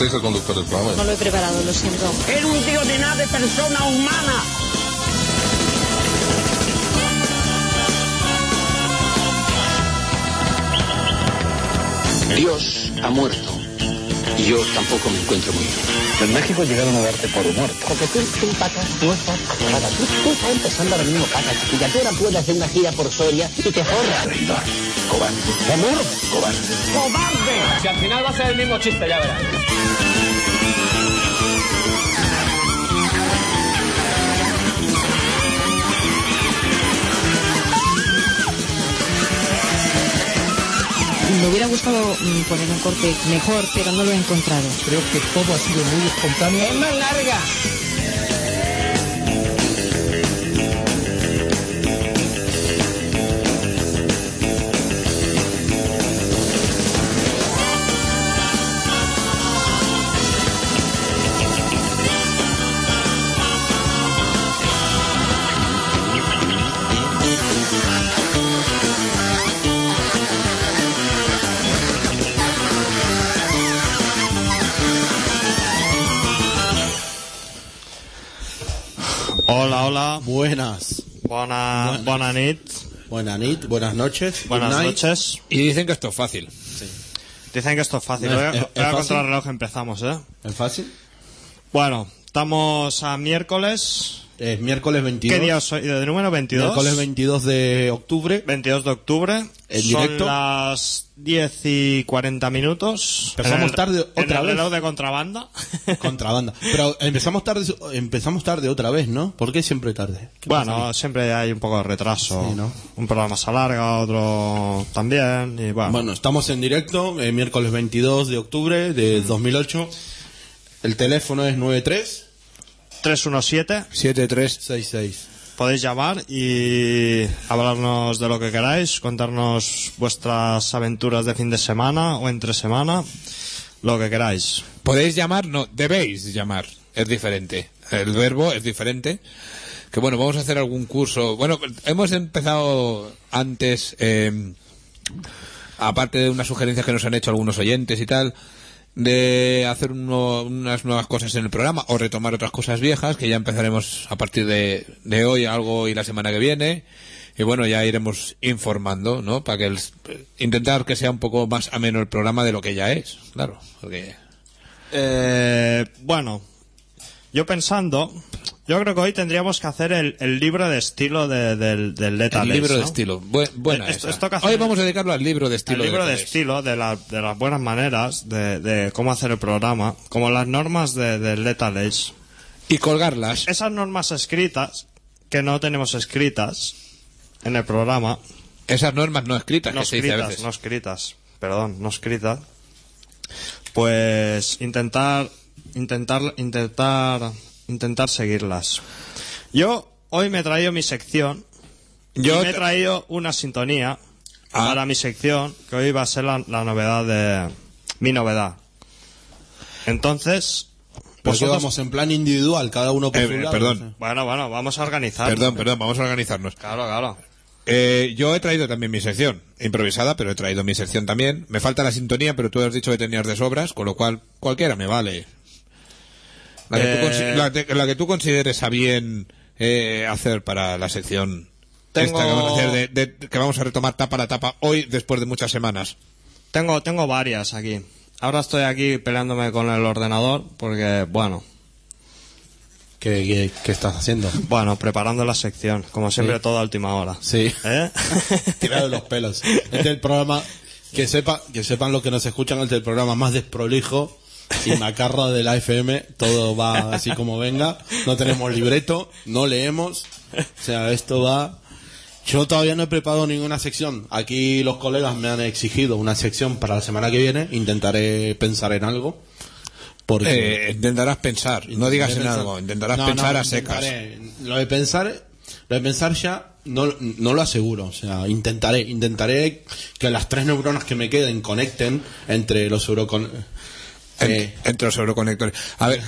Usted es el conductor del programa. No lo he preparado, lo siento. Era un tío de nada de persona humana. Dios ha muerto. Y yo tampoco me encuentro muy bien. En México llegaron a darte por muerto. Porque tú, tú, paca, no estás paca. Tú, tú estás empezando ahora mismo, paca, chiquilla. Tú ahora puedes hacer una gira por Soria y te forras. Traidor. Cobarde. Amor. Cobarde. ¡Cobarde! Si al final va a ser el mismo chiste, ya verás. Me hubiera gustado mm, poner un corte mejor, pero no lo he encontrado. creo que todo ha sido muy espontáneo. Es más larga. Hola. Buenas. Bona, bona nit. Buenas nit, buenas noches. Buenas noches. Y dicen que esto es fácil. Dicen que esto es fácil. No, Voy a, es- es- es contra el reloj empezamos, ¿eh? ¿Es fácil? Bueno, estamos a miércoles. Es miércoles 22. ¿Qué día es hoy? ¿De número 22? Miércoles 22 de octubre. 22 de octubre. En Son directo. las 10 y 40 minutos. Empezamos En el- tarde en otra el vez. de contrabanda. Contrabanda. Pero empezamos tarde, empezamos tarde otra vez, ¿no? ¿Por qué siempre tarde? ¿Qué bueno, siempre hay un poco de retraso. Sí, ¿no? Un programa se alarga, otro también. Y bueno, Bueno, estamos en directo, eh, miércoles 22 de octubre de 2008. El teléfono es 93 317. 7-3. 66. Podéis llamar y hablarnos de lo que queráis, contarnos vuestras aventuras de fin de semana o entre semana, lo que queráis. Podéis llamar, no, debéis llamar. Es diferente. El verbo es diferente. Que bueno, vamos a hacer algún curso. Bueno, hemos empezado antes, eh, aparte de unas sugerencias que nos han hecho algunos oyentes y tal, de hacer unas nuevas cosas en el programa o retomar otras cosas viejas, que ya empezaremos a partir de, de hoy algo y la semana que viene. Y bueno, ya iremos informando, ¿no? Para que el- intentar que sea un poco más ameno el programa de lo que ya es, claro. Porque Eh, bueno, yo pensando, yo creo que hoy tendríamos que hacer el, el libro de estilo de- del, del Leta el libro de estilo. Bu- buena Esto- esto Hoy vamos a dedicarlo al libro de estilo. el libro de estilo de, la- de las buenas maneras de, de cómo hacer el programa, como las normas de- del Leta. Y colgarlas. Esas normas escritas, que no tenemos escritas en el programa, Esas normas no escritas no que se dice a escritas, veces. no escritas, perdón, no escritas, pues intentar, intentar, intentar, intentar seguirlas. Yo hoy me he traído mi sección, Yo y me he traído una sintonía Ah. para mi sección, que hoy va a ser la, la novedad de mi novedad. Entonces, Porque vosotros- vamos en plan individual, cada uno por Eh, su eh, lado, perdón. bueno, bueno, vamos a organizar. Perdón, perdón, vamos a organizarnos. Claro, claro. Eh, yo he traído también mi sección, improvisada, pero he traído mi sección también. Me falta la sintonía, pero tú has dicho que tenías de sobras, con lo cual cualquiera me vale. La que, tú, Eh, consi- la te- la que tú consideres a bien eh, hacer para la sección Tengo- esta que vamos, a hacer de- de- que vamos a retomar tapa a tapa hoy después de muchas semanas. Tengo, tengo varias aquí. Ahora estoy aquí peleándome con el ordenador porque, bueno, ¿Qué, qué, qué estás haciendo? bueno, preparando la sección, como siempre, Sí. todo a última hora. Sí. ¿Eh? Tirado de los pelos. Este es el programa, que sepa, que sepan los que nos escuchan, este es el programa más desprolijo y macarra de la FM. Todo va así como venga. No tenemos libreto, no leemos. O sea, esto va Yo todavía no he preparado ninguna sección. Aquí los colegas me han exigido una sección para la semana que viene. Intentaré pensar en algo. Porque Eh, intentarás pensar, no digas en algo, intentarás No, pensar no, a secas. Lo de pensar, lo de pensar ya no, no lo aseguro. O sea, intentaré, intentaré que las tres neuronas que me queden conecten entre los eurocon... En- entre los euroconectores. A ver,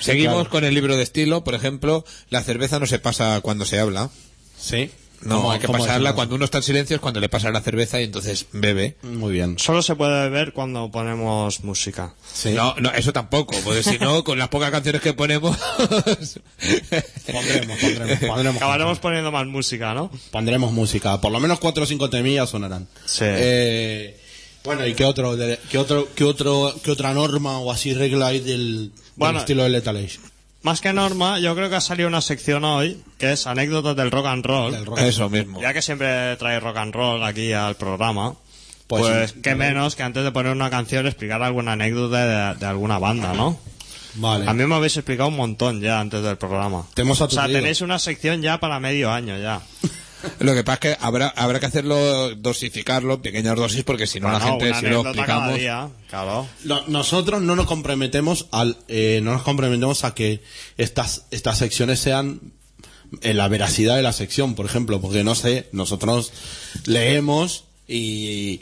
seguimos Claro. con el libro de estilo, por ejemplo, la cerveza no se pasa cuando se habla. sí. No, ¿Cómo- hay que pasarla eso? cuando uno está en silencio es cuando le pasa la cerveza y entonces bebe. Muy bien. Solo se puede ver cuando ponemos música. Sí. No, no, eso tampoco, porque si no, con las pocas canciones que ponemos... Pondremos, pondremos, pondremos. Acabaremos poniendo más música, ¿no? Pondremos música. Por lo menos cuatro o cinco temillas sonarán. Sí. Eh, bueno, ¿y qué otro, de- qué otro, qué otro, qué otra norma o así regla hay del, del Bueno, estilo de Lethal Age? Más que norma, yo creo que ha salido una sección hoy que es anécdotas del rock and roll. Del rock. Eso mismo. Ya que siempre trae rock and roll aquí al programa, Pues pues, sí. qué menos que antes de poner una canción explicar alguna anécdota de, de alguna banda, ¿no? Vale. A mí me habéis explicado un montón ya antes del programa. Te hemos o sea, tenéis una sección ya para medio año ya. Lo que pasa es que habrá, habrá que hacerlo, dosificarlo, en pequeñas dosis, porque si no la gente, si lo explicamos... día, claro. No- nosotros no nos comprometemos al, eh, no nos comprometemos a que estas, estas secciones sean en la veracidad de la sección, por ejemplo, porque no sé, nosotros leemos y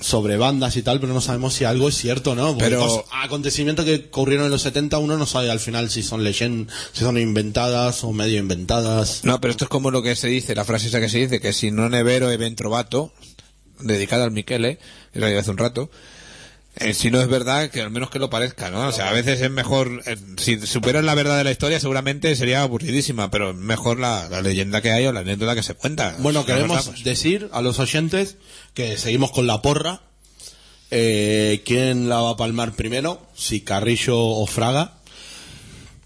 sobre bandas y tal, pero no sabemos si algo es cierto o no. Porque Pero- acontecimientos que ocurrieron en los 70 uno no sabe al final si son leyendas, si son inventadas o medio inventadas. No, pero esto es como lo que se dice, la frase esa que se dice, que si no nevero e ben trovato, dedicada al Michele, que digo hace un rato, eh, si no es verdad, que al menos que lo parezca, ¿no? O sea, a veces es mejor, eh, si superas la verdad de la historia, seguramente sería aburridísima, pero es mejor la, la leyenda que hay o la anécdota que se cuenta. Bueno, queremos verdad, pues. decir a los oyentes que seguimos con la porra. Eh, ¿Quién la va a palmar primero? Si Carrillo o Fraga.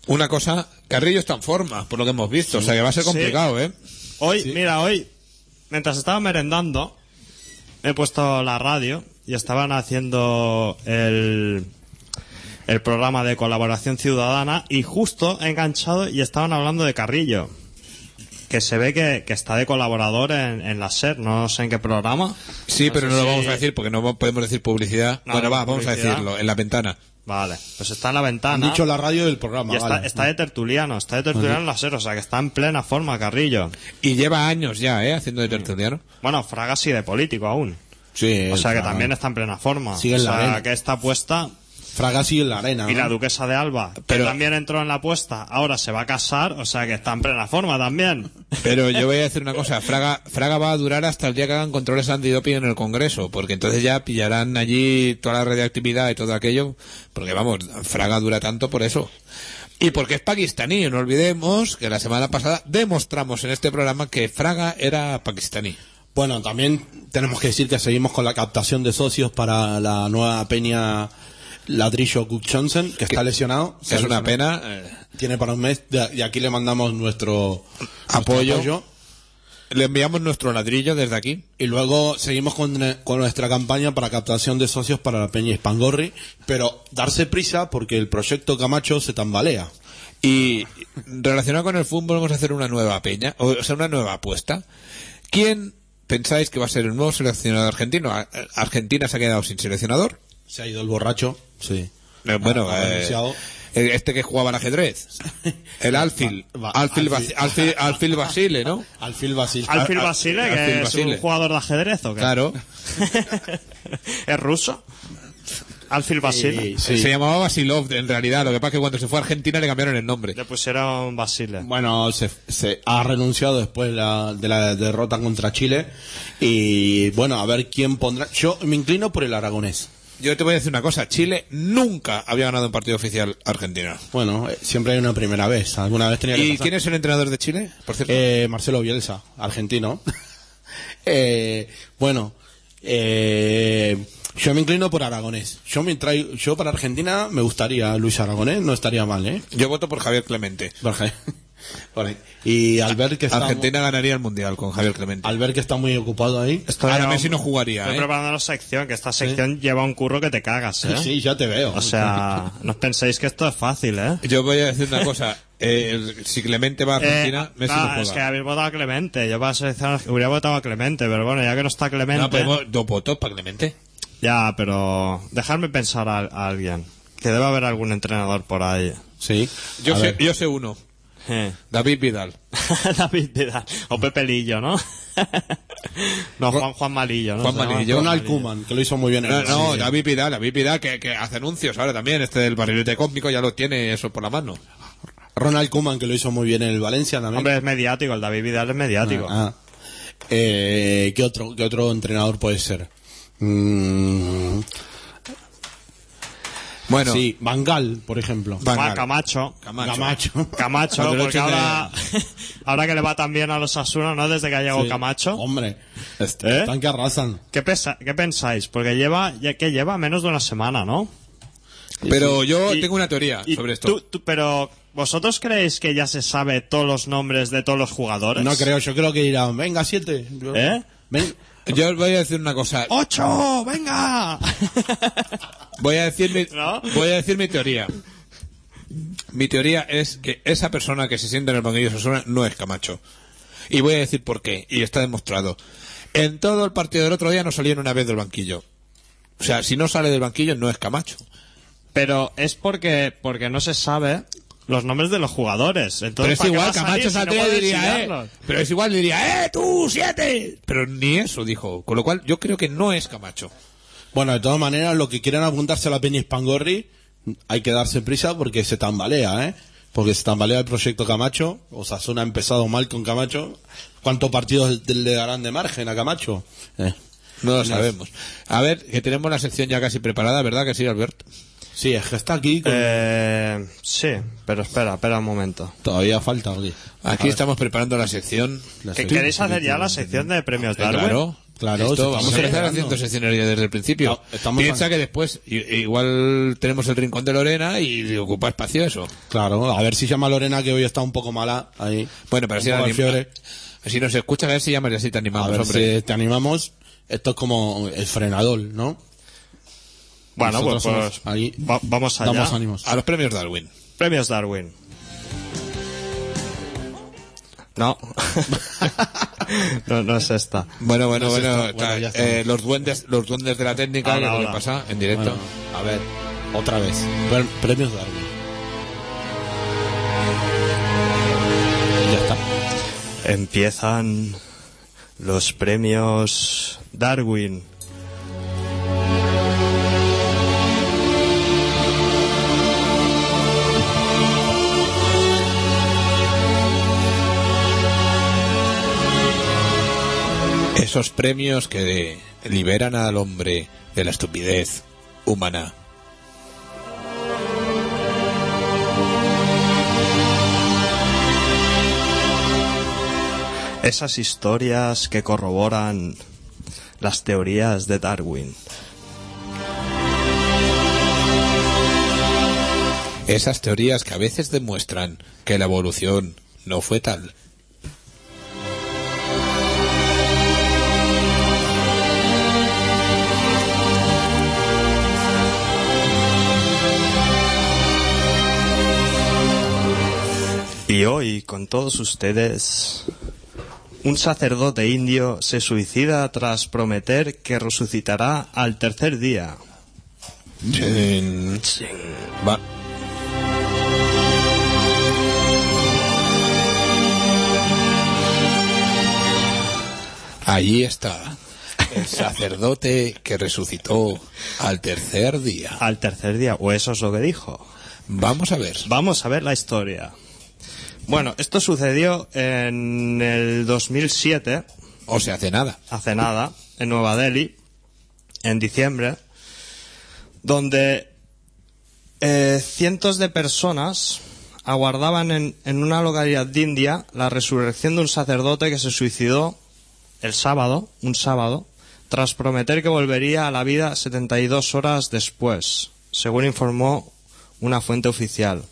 Una cosa, Carrillo está en forma, por lo que hemos visto, o sea que va a ser Sí. complicado, ¿eh? Hoy, Sí. mira, hoy, mientras estaba merendando, he puesto la radio y estaban haciendo el, el programa de colaboración ciudadana y justo he enganchado y estaban hablando de Carrillo. Que se ve que, que está de colaborador en, en la SER, no sé en qué programa. Sí, pero no lo vamos a decir porque no podemos decir publicidad. No, bueno, no, va, vamos a decirlo, en la ventana. Vale, pues está en la Han ventana. dicho la radio del programa. y está, vale. está de tertuliano, está de tertuliano en la SER, o sea que está en plena forma Carrillo. Y lleva años ya, ¿eh? Haciendo de tertuliano. Bueno, Fraga sí de político aún. Sí, O sea que Fraga. también está en plena forma. Sigue en o la sea arena. que está puesta. Fraga sigue en la arena. Y ¿no? la duquesa de Alba, Pero- que también entró en la apuesta, ahora se va a casar, o sea que está en plena forma también. Pero yo voy a decir una cosa, Fraga, Fraga va a durar hasta el día que hagan controles antidoping en el Congreso, porque entonces ya pillarán allí toda la radioactividad y todo aquello, porque vamos, Fraga dura tanto por eso. Y porque es pakistaní, no olvidemos que la semana pasada demostramos en este programa que Fraga era pakistaní. Bueno, también tenemos que decir que seguimos con la captación de socios para la nueva peña Ladrillo Cook Johnson, que está lesionado. Ha Es una pena. eh, Tiene para un mes. Y aquí le mandamos nuestro nuestro Apoyo. le enviamos nuestro ladrillo desde aquí. Y luego seguimos con, con nuestra campaña para captación de socios para la Peña Hispangorri, pero darse prisa porque el proyecto Camacho se tambalea. Y relacionado con el fútbol vamos a hacer una nueva peña, o sea, una nueva apuesta. ¿Quién pensáis que va a ser el nuevo seleccionador argentino? Argentina se ha quedado sin seleccionador. Se ha ido el borracho, sí. Eh, bueno, Ha eh, eh, este que jugaba al ajedrez. El Alfil. Va- va- Alfil, Alfil- Alfil, Alfil Basile, ¿no? Alfil Basil. Alfil Al- Basile, Alfil que es Basile. un jugador de ajedrez o qué? Claro. ¿Es ruso? Alfil Basile. Sí, sí. Se llamaba Basilov en realidad. Lo que pasa es que cuando se fue a Argentina le cambiaron el nombre. Le pusieron Basile. Bueno, se, se ha renunciado después de la, de la derrota contra Chile. Y bueno, a ver quién pondrá. Yo me inclino por el aragonés. Yo te voy a decir una cosa. Chile nunca había ganado un partido oficial argentino. Bueno, eh, siempre hay una primera vez. Alguna vez tenía que ¿Y pasar. quién es el entrenador de Chile? Por cierto. Eh, Marcelo Bielsa, argentino. eh, bueno, eh, yo me inclino por Aragonés. Yo me traigo, yo para Argentina me gustaría Luis Aragonés, no estaría mal, ¿eh? Yo voto por Javier Clemente. Jorge. Vale. Y al ver que está, Argentina ganaría el mundial con Javier Clemente. al ver que está muy ocupado ahí. Estoy Ahora Messi no jugaría, Estoy ¿eh? preparando la sección, que esta sección lleva un curro que te cagas, ¿eh? Sí, ya te veo. O sea, no penséis que esto es fácil, ¿eh? Yo voy a decir una cosa. eh, si Clemente va a Argentina, Eh, Messi claro, no juega. es que habéis votado a Clemente. Yo para seleccionar hubiera votado a Clemente, pero bueno, ya que no está Clemente. No, podemos dos votos para Clemente. Ya, pero dejadme pensar a, a alguien. Que debe haber algún entrenador por ahí. Sí. Yo sé, yo sé uno, Eh. David Vidal. David Vidal. O Pepe Lillo, ¿no? no, Juan, Juan Malillo, ¿no? Juan Malillo. Ronald Koeman, que lo hizo muy bien. en No, el no. David Vidal, David Vidal que, que hace anuncios ahora también, este del barrilete cósmico ya lo tiene eso por la mano. Ronald Koeman, que lo hizo muy bien en el Valencia también. Hombre, es mediático. El David Vidal es mediático. Ah. Eh, ¿qué, otro, ¿Qué otro entrenador puede ser? Mm, Bueno, sí, Bangal, por ejemplo. Camacho. Camacho. Camacho. Camacho, porque ahora, ahora que le va tan bien a los Asuna, ¿no? Desde que ha llegado Sí. Camacho. Hombre, este, ¿Eh? están que arrasan. ¿Qué, pesa- ¿Qué pensáis? Porque lleva, ya que lleva menos de una semana, ¿no? Pero yo Y- tengo una teoría Y sobre esto. tú- tú- pero, ¿vosotros creéis que ya se sabe todos los nombres de todos los jugadores? No creo, yo creo que dirán, venga, siete. ¿Eh? Ven. Yo os voy a decir una cosa. ¡Ocho! ¡Venga! Voy a decir mi, ¿No? voy a decir mi teoría. Mi teoría es que esa persona que se sienta en el banquillo de Osasuna no es Camacho. Y voy a decir por qué. Y está demostrado. En todo el partido del otro día no salieron una vez del banquillo. O sea, si no sale del banquillo no es Camacho. Pero es porque, porque no se sabe los nombres de los jugadores. Pero Entonces, es ¿para qué va igual, Camacho si no saldría y puede diría, eh. Pero es igual, diría, eh, tú, siete. Pero ni eso dijo. Con lo cual, yo creo que no es Camacho. Bueno, de todas maneras, lo que quieran apuntarse a la Peña Spangorri, hay que darse prisa porque se tambalea, ¿eh? Porque se tambalea el proyecto Camacho. Osasuna ha empezado mal con Camacho. ¿Cuántos partidos le darán de margen a Camacho? Eh. No lo sabemos. A ver, que tenemos la sección ya casi preparada, ¿verdad que sí, Albert? Sí, es que está aquí. con- Eh, sí, pero espera, espera un momento. Todavía falta. oye. Aquí estamos preparando la sección. La ¿Que- sección- ¿Queréis hacer ya la sección de premios Eh, Darwin? Claro, Claro, Esto, vamos a empezar haciendo secciones ya desde el principio. No, Piensa que después igual tenemos el rincón de Lorena y ocupa espacio eso. Claro, a ver si llama Lorena que hoy está un poco mala ahí. Bueno, pero si, poco de anim- fiebre. si nos escuchas, a ver si llamas y así te A animamos, ver hombre. si te animamos. Esto es como el frenador, ¿no? Bueno, pues, Nosotros pues somos ahí. va- vamos allá. Damos ánimos. A los premios Darwin. Premios Darwin. No. no, no es esta. Bueno, bueno, No bueno. ya eh, los duendes, los duendes de la técnica, Ahora, lo que ahora. pasa en directo. Bueno, a ver, otra vez. Pre- Premios Darwin. Ya está. Empiezan los premios Darwin. Esos premios que liberan al hombre de la estupidez humana. Esas historias que corroboran las teorías de Darwin. Esas teorías que a veces demuestran que la evolución no fue tal. Y hoy, con todos ustedes, un sacerdote indio se suicida tras prometer que resucitará al tercer día. Va. Allí está el sacerdote que resucitó al tercer día. Al tercer día, o eso es lo que dijo. Vamos a ver. Vamos a ver la historia. Bueno, esto sucedió en el 2007, O se hace nada. hace nada, en Nueva Delhi, en diciembre, donde eh, cientos de personas aguardaban en, en una localidad de India la resurrección de un sacerdote que se suicidó el sábado, un sábado, tras prometer que volvería a la vida 72 horas después, según informó una fuente oficial.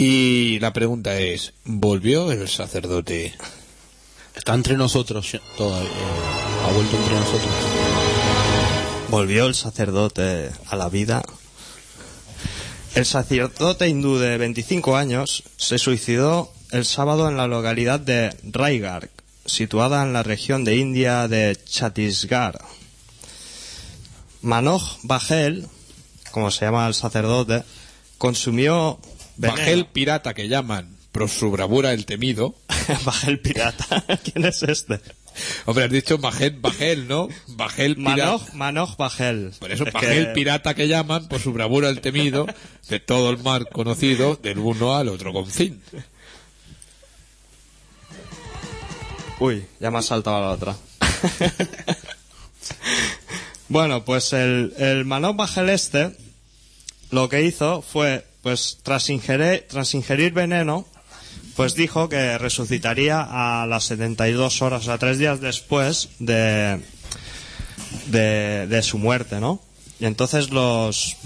Y la pregunta es, ¿volvió el sacerdote? Está entre nosotros todavía. ha vuelto entre nosotros. Volvió el sacerdote a la vida. El sacerdote hindú de 25 años se suicidó el sábado en la localidad de Raigarh, situada en la región de India de Chhattisgarh. Manoj Bajel, como se llama el sacerdote, consumió. Bajel pirata que llaman, por su bravura el temido. Bajel pirata. ¿Quién es este? Hombre, has dicho Bajel, Bajel, ¿no? Bajel pirata. Manoj, Manoj Bajel. Por eso, Es Bajel que- pirata que llaman, por su bravura el temido, de todo el mar conocido, del uno al otro confín. Uy, ya me ha saltado la otra. bueno, pues el, el Manoj Bajel este lo que hizo fue, pues tras ingerir, veneno, pues dijo que resucitaría a las 72 horas, o sea, tres días después de, de, su muerte, ¿no? Y entonces los,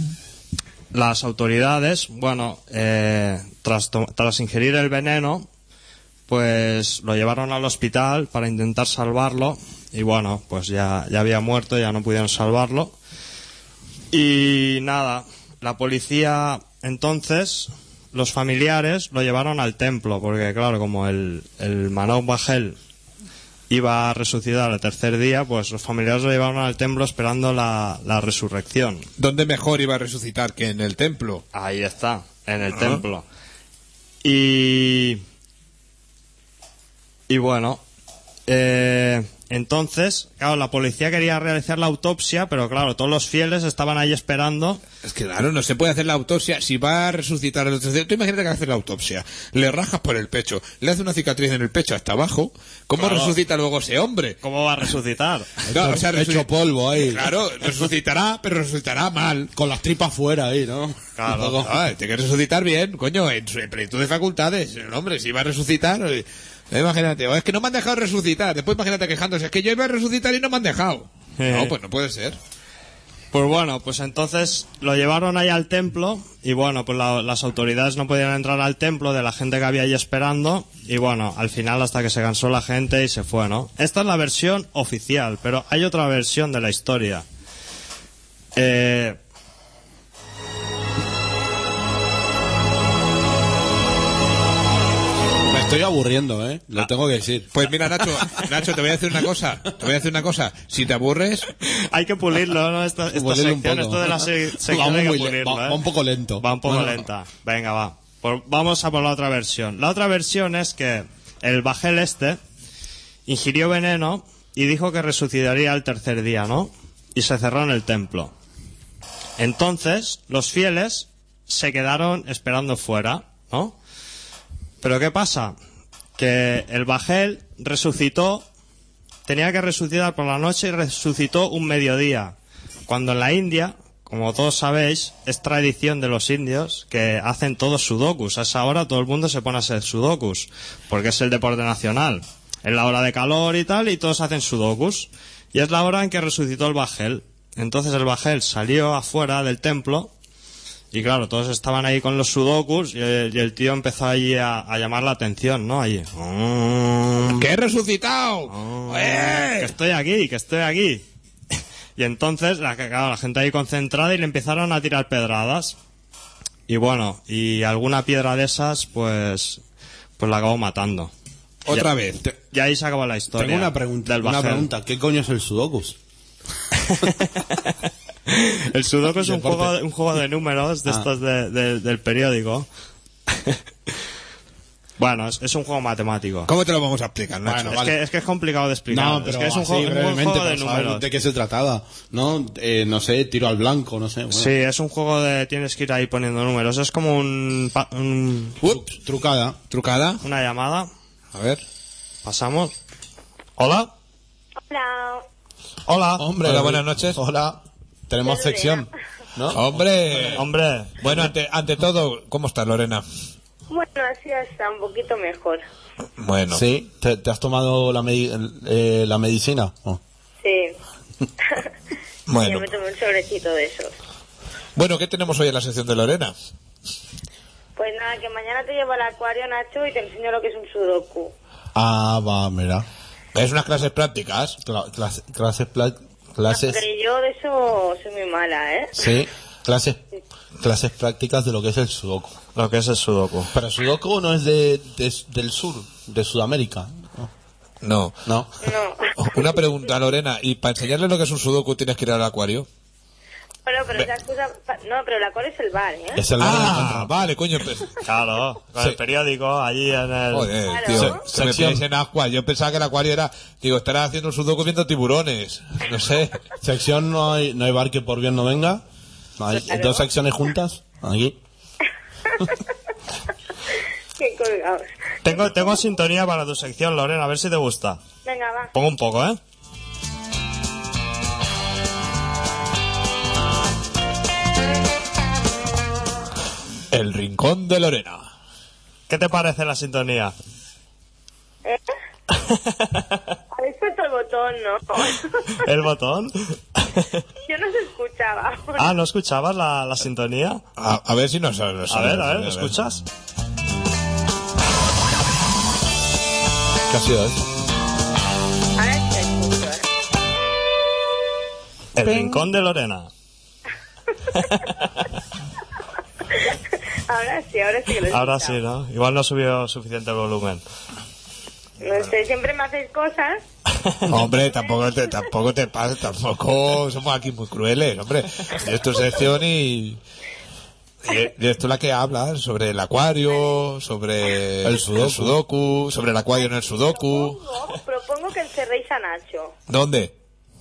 las autoridades, bueno, eh, tras, tras ingerir el veneno, pues lo llevaron al hospital para intentar salvarlo y bueno, pues ya, ya había muerto, ya no pudieron salvarlo. Y nada, la policía entonces, los familiares lo llevaron al templo, porque claro, como el, el Manoj Bajel iba a resucitar el tercer día, pues los familiares lo llevaron al templo esperando la, la resurrección. ¿Dónde mejor iba a resucitar que en el templo? Ahí está, en el templo. Y. Y bueno. eh, entonces, claro, la policía quería realizar la autopsia, pero claro, todos los fieles estaban ahí esperando. Es que claro, no se puede hacer la autopsia. Si va a resucitar el día, tú imagínate que hace la autopsia, le rajas por el pecho, le hace una cicatriz en el pecho hasta abajo. ¿Cómo Claro. resucita luego ese hombre? ¿Cómo va a resucitar? Claro, o sea, Hecho polvo ahí. Claro, resucitará, pero resucitará mal. Con las tripas fuera ahí, ¿no? Claro. Ah, tiene que resucitar bien, coño, en su en plenitud de facultades. El hombre, si va a resucitar, eh, imagínate, o es que no me han dejado resucitar. Después imagínate quejándose, es que yo iba a resucitar y no me han dejado. Eh. No, pues no puede ser. Pues bueno, pues entonces lo llevaron ahí al templo y bueno, pues la- las autoridades no podían entrar al templo de la gente que había ahí esperando y bueno, al final hasta que se cansó la gente y se fue, ¿no? Esta es la versión oficial, pero hay otra versión de la historia. Eh, estoy aburriendo, ¿eh? Lo tengo que decir. Pues mira, Nacho, Nacho, te voy a decir una cosa. Te voy a decir una cosa. Si te aburres, hay que pulirlo, ¿no? Esta, esta Pulirlo un sección, poco. esto de la se- sección Va hay que muy le- pulirlo, va- ¿eh? va un poco lento. Va un poco Bueno. lenta. Venga, va. Por- vamos a por la otra versión. La otra versión es que el bajel este ingirió veneno y dijo que resucitaría el tercer día, ¿no? Y se cerró en el templo. Entonces, los fieles se quedaron esperando fuera, ¿no? Pero ¿qué pasa? Que el bajel resucitó, tenía que resucitar por la noche y resucitó un mediodía. Cuando en la India, como todos sabéis, es tradición de los indios que hacen todos sudokus. A esa hora todo el mundo se pone a hacer sudokus, porque es el deporte nacional. Es la hora de calor y tal, y todos hacen sudokus. Y es la hora en que resucitó el bajel. Entonces el bajel salió afuera del templo y claro, todos estaban ahí con los sudokus y el, y el tío empezó ahí a, a llamar la atención, ¿no? Ahí. "Mm, ¡que he resucitado! mm, ¡Eh! Que estoy aquí, que estoy aquí. Y entonces, la, claro, la gente ahí concentrada y le empezaron a tirar pedradas. Y bueno, y alguna piedra de esas, pues, pues la acabó matando. Otra Ya- vez. Y ahí se acabó la historia. Tengo una pregunta. del Una pregunta. ¿Qué coño es el Sudokus? El sudoku es un juego, de- un juego de números de Ah. estos de- de- del periódico. bueno, es, es un juego matemático. ¿Cómo te lo vamos a explicar, Nacho? Bueno, es, vale. que, es que es complicado de explicar. No, es pero que es un así juego, un brevemente juego de números. de qué se trataba, ¿no? Eh, no sé, tiro al blanco, no sé. bueno. Sí, es un juego de tienes que ir ahí poniendo números. Es como un, Ups, trucada. ¿Trucada? una llamada. A ver. Pasamos. Hola. Hola. Hola. Hombre, Hola, buenas noches. Hola. Tenemos sección, ¿no? Hombre. Hombre. Bueno, ante, ante todo, ¿cómo estás, Lorena? Bueno, así está un poquito mejor. Bueno. Sí, ¿te, te has tomado la, medi- eh, la medicina? Oh. Sí. Bueno. Yo me tomé un sobrecito de esos. Bueno, ¿qué tenemos hoy en la sección de Lorena? Pues nada, que mañana te llevo al acuario, Nacho, y te enseño lo que es un sudoku. Ah, va, mira. Es unas clases prácticas. Cla- clase- clases, pla- clases, Porque yo de eso soy muy mala, ¿eh? sí, clases clases prácticas de lo que es el sudoku. Lo que es el sudoku. Pero el sudoku no es de, de- del sur, de Sudamérica. No. No. No. Una pregunta, Lorena. ¿Y para enseñarle lo que es un sudoku tienes que ir al acuario? Bueno, pero esa excusa... pa- No, pero la cual es el bar, ¿eh? Es el bar Ah, vale, coño. pues- Claro, con Sí. el periódico allí en el... Joder, Claro. tío. Se- Se me piensa en agua. Yo pensaba que el acuario era... Digo, estará haciendo un sudoku viendo tiburones. No sé. Sección no hay, no hay bar que por bien no venga. No hay Claro. dos secciones juntas. Aquí. Qué colgados. Tengo, tengo sintonía para tu sección, Lorena, a ver si te gusta. Venga, va. Pongo un poco, ¿eh? El rincón de Lorena. ¿Qué te parece la sintonía? ¿Eh? Habéis puesto el botón, ¿no? ¿El botón? Yo no se escuchaba. ah, ¿no escuchabas la, la sintonía? A, a ver si nos... nos- A ver, a ver, ¿me escuchas? ¿Qué ha sido eso? Ahora sí te escucho, ¿eh? El rincón de Lorena. Ahora sí, ahora sí que lo he Ahora sí, ¿no? Igual no subió suficiente volumen. No sé, siempre me hacéis cosas. Hombre, tampoco te, tampoco te pasa, tampoco somos aquí muy crueles, hombre. Y es tu sección y... Y esto es la que habla sobre el acuario, sobre El sudoku. sudoku, sobre el acuario en el sudoku. Propongo, propongo que encerréis a Nacho ¿Dónde?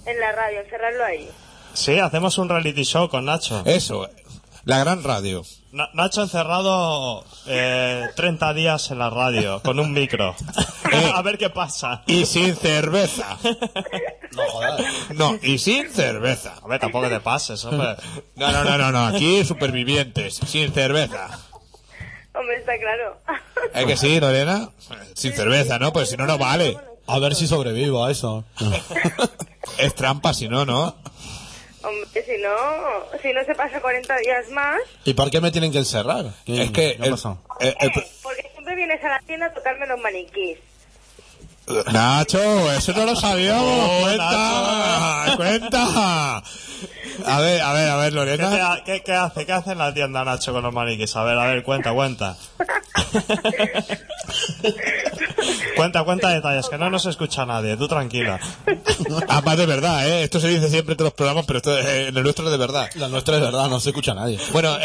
en la radio, encerrarlo ahí. Sí, hacemos un reality show con Nacho. Eso, la gran radio. Na- Nacho encerrado eh, 30 días en la radio, con un micro. A ver qué pasa. Y sin cerveza. No, joder. No, y sin cerveza. A ver, tampoco te pases, hombre. No, no, no, no, no, aquí supervivientes, sin cerveza. Hombre, está claro. ¿Es que sí, Lorena? Sin cerveza, ¿no? Pues si no, no vale. A ver si sobrevivo a eso. Es trampa, si no, ¿no? Hombre, si no, si no se pasa 40 días más, ¿Y por qué me tienen que encerrar? ¿Qué- Es que el, el- el- eh, porque siempre vienes a la tienda a tocarme los maniquís. Nacho, eso no lo sabíamos. Oh, cuenta, cuenta. A ver, a ver, a ver, ¿Qué, te Lorena. ha- qué- qué hace? ¿Qué hace en la tienda Nacho con los maniquís? A ver, a ver, cuenta, cuenta. cuenta, cuenta detalles, que no nos escucha nadie, tú tranquila. Además de verdad, ¿eh? Esto se dice siempre en todos los programas, pero esto, eh, en el nuestro es de verdad. La nuestra es verdad, no se escucha nadie. Bueno,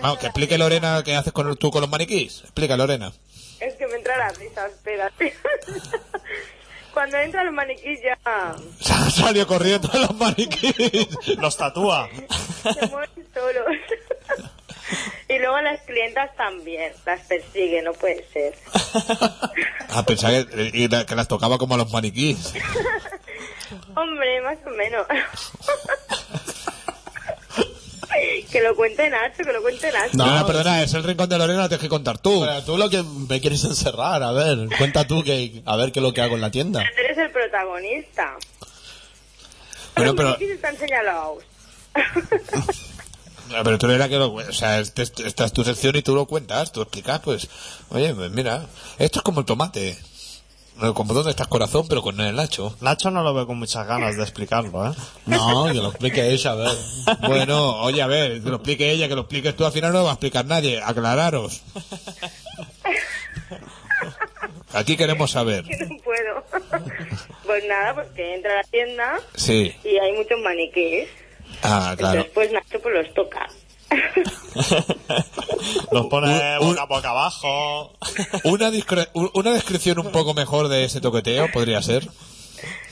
vamos, que explique Lorena qué haces con, tú con los maniquís. Explica, Lorena. Es que me entra la risa, espérate. Cuando entran los maniquís ya Salió corriendo los maniquís. Los tatúa. se mueven solos. Y luego las clientas también, las persigue, no puede ser. Ah, pensaba que, que las tocaba como a los maniquís. Hombre, más o menos. que lo cuente Nacho, que lo cuente Nacho. No, No, no, perdona, es el rincón de Lorena, lo tienes que contar tú. Pero tú lo que me quieres encerrar, a ver, cuenta tú que, a ver qué es lo que hago en la tienda. Tú eres el protagonista. Bueno, pero, maniquís están señalados. pero tú eres la que lo O sea, este- este- esta es tu sección y tú lo cuentas, tú explicas, pues. Oye, pues mira, esto es como el tomate. No, Como dónde estás corazón, pero con el Nacho. Nacho no lo veo con muchas ganas de explicarlo, ¿eh? No, que lo explique ella, a ver. Bueno, oye, a ver, que lo explique ella, que lo expliques tú, al final no lo va a explicar nadie. Aclararos. Aquí queremos saber. Que no puedo. Pues nada, pues que entra a la tienda Sí. y hay muchos maniquíes. Ah, claro. Entonces, pues Nacho pues los toca. Los pone Un- un- boca boca abajo. Una, discre- una descripción un poco mejor de ese toqueteo podría ser.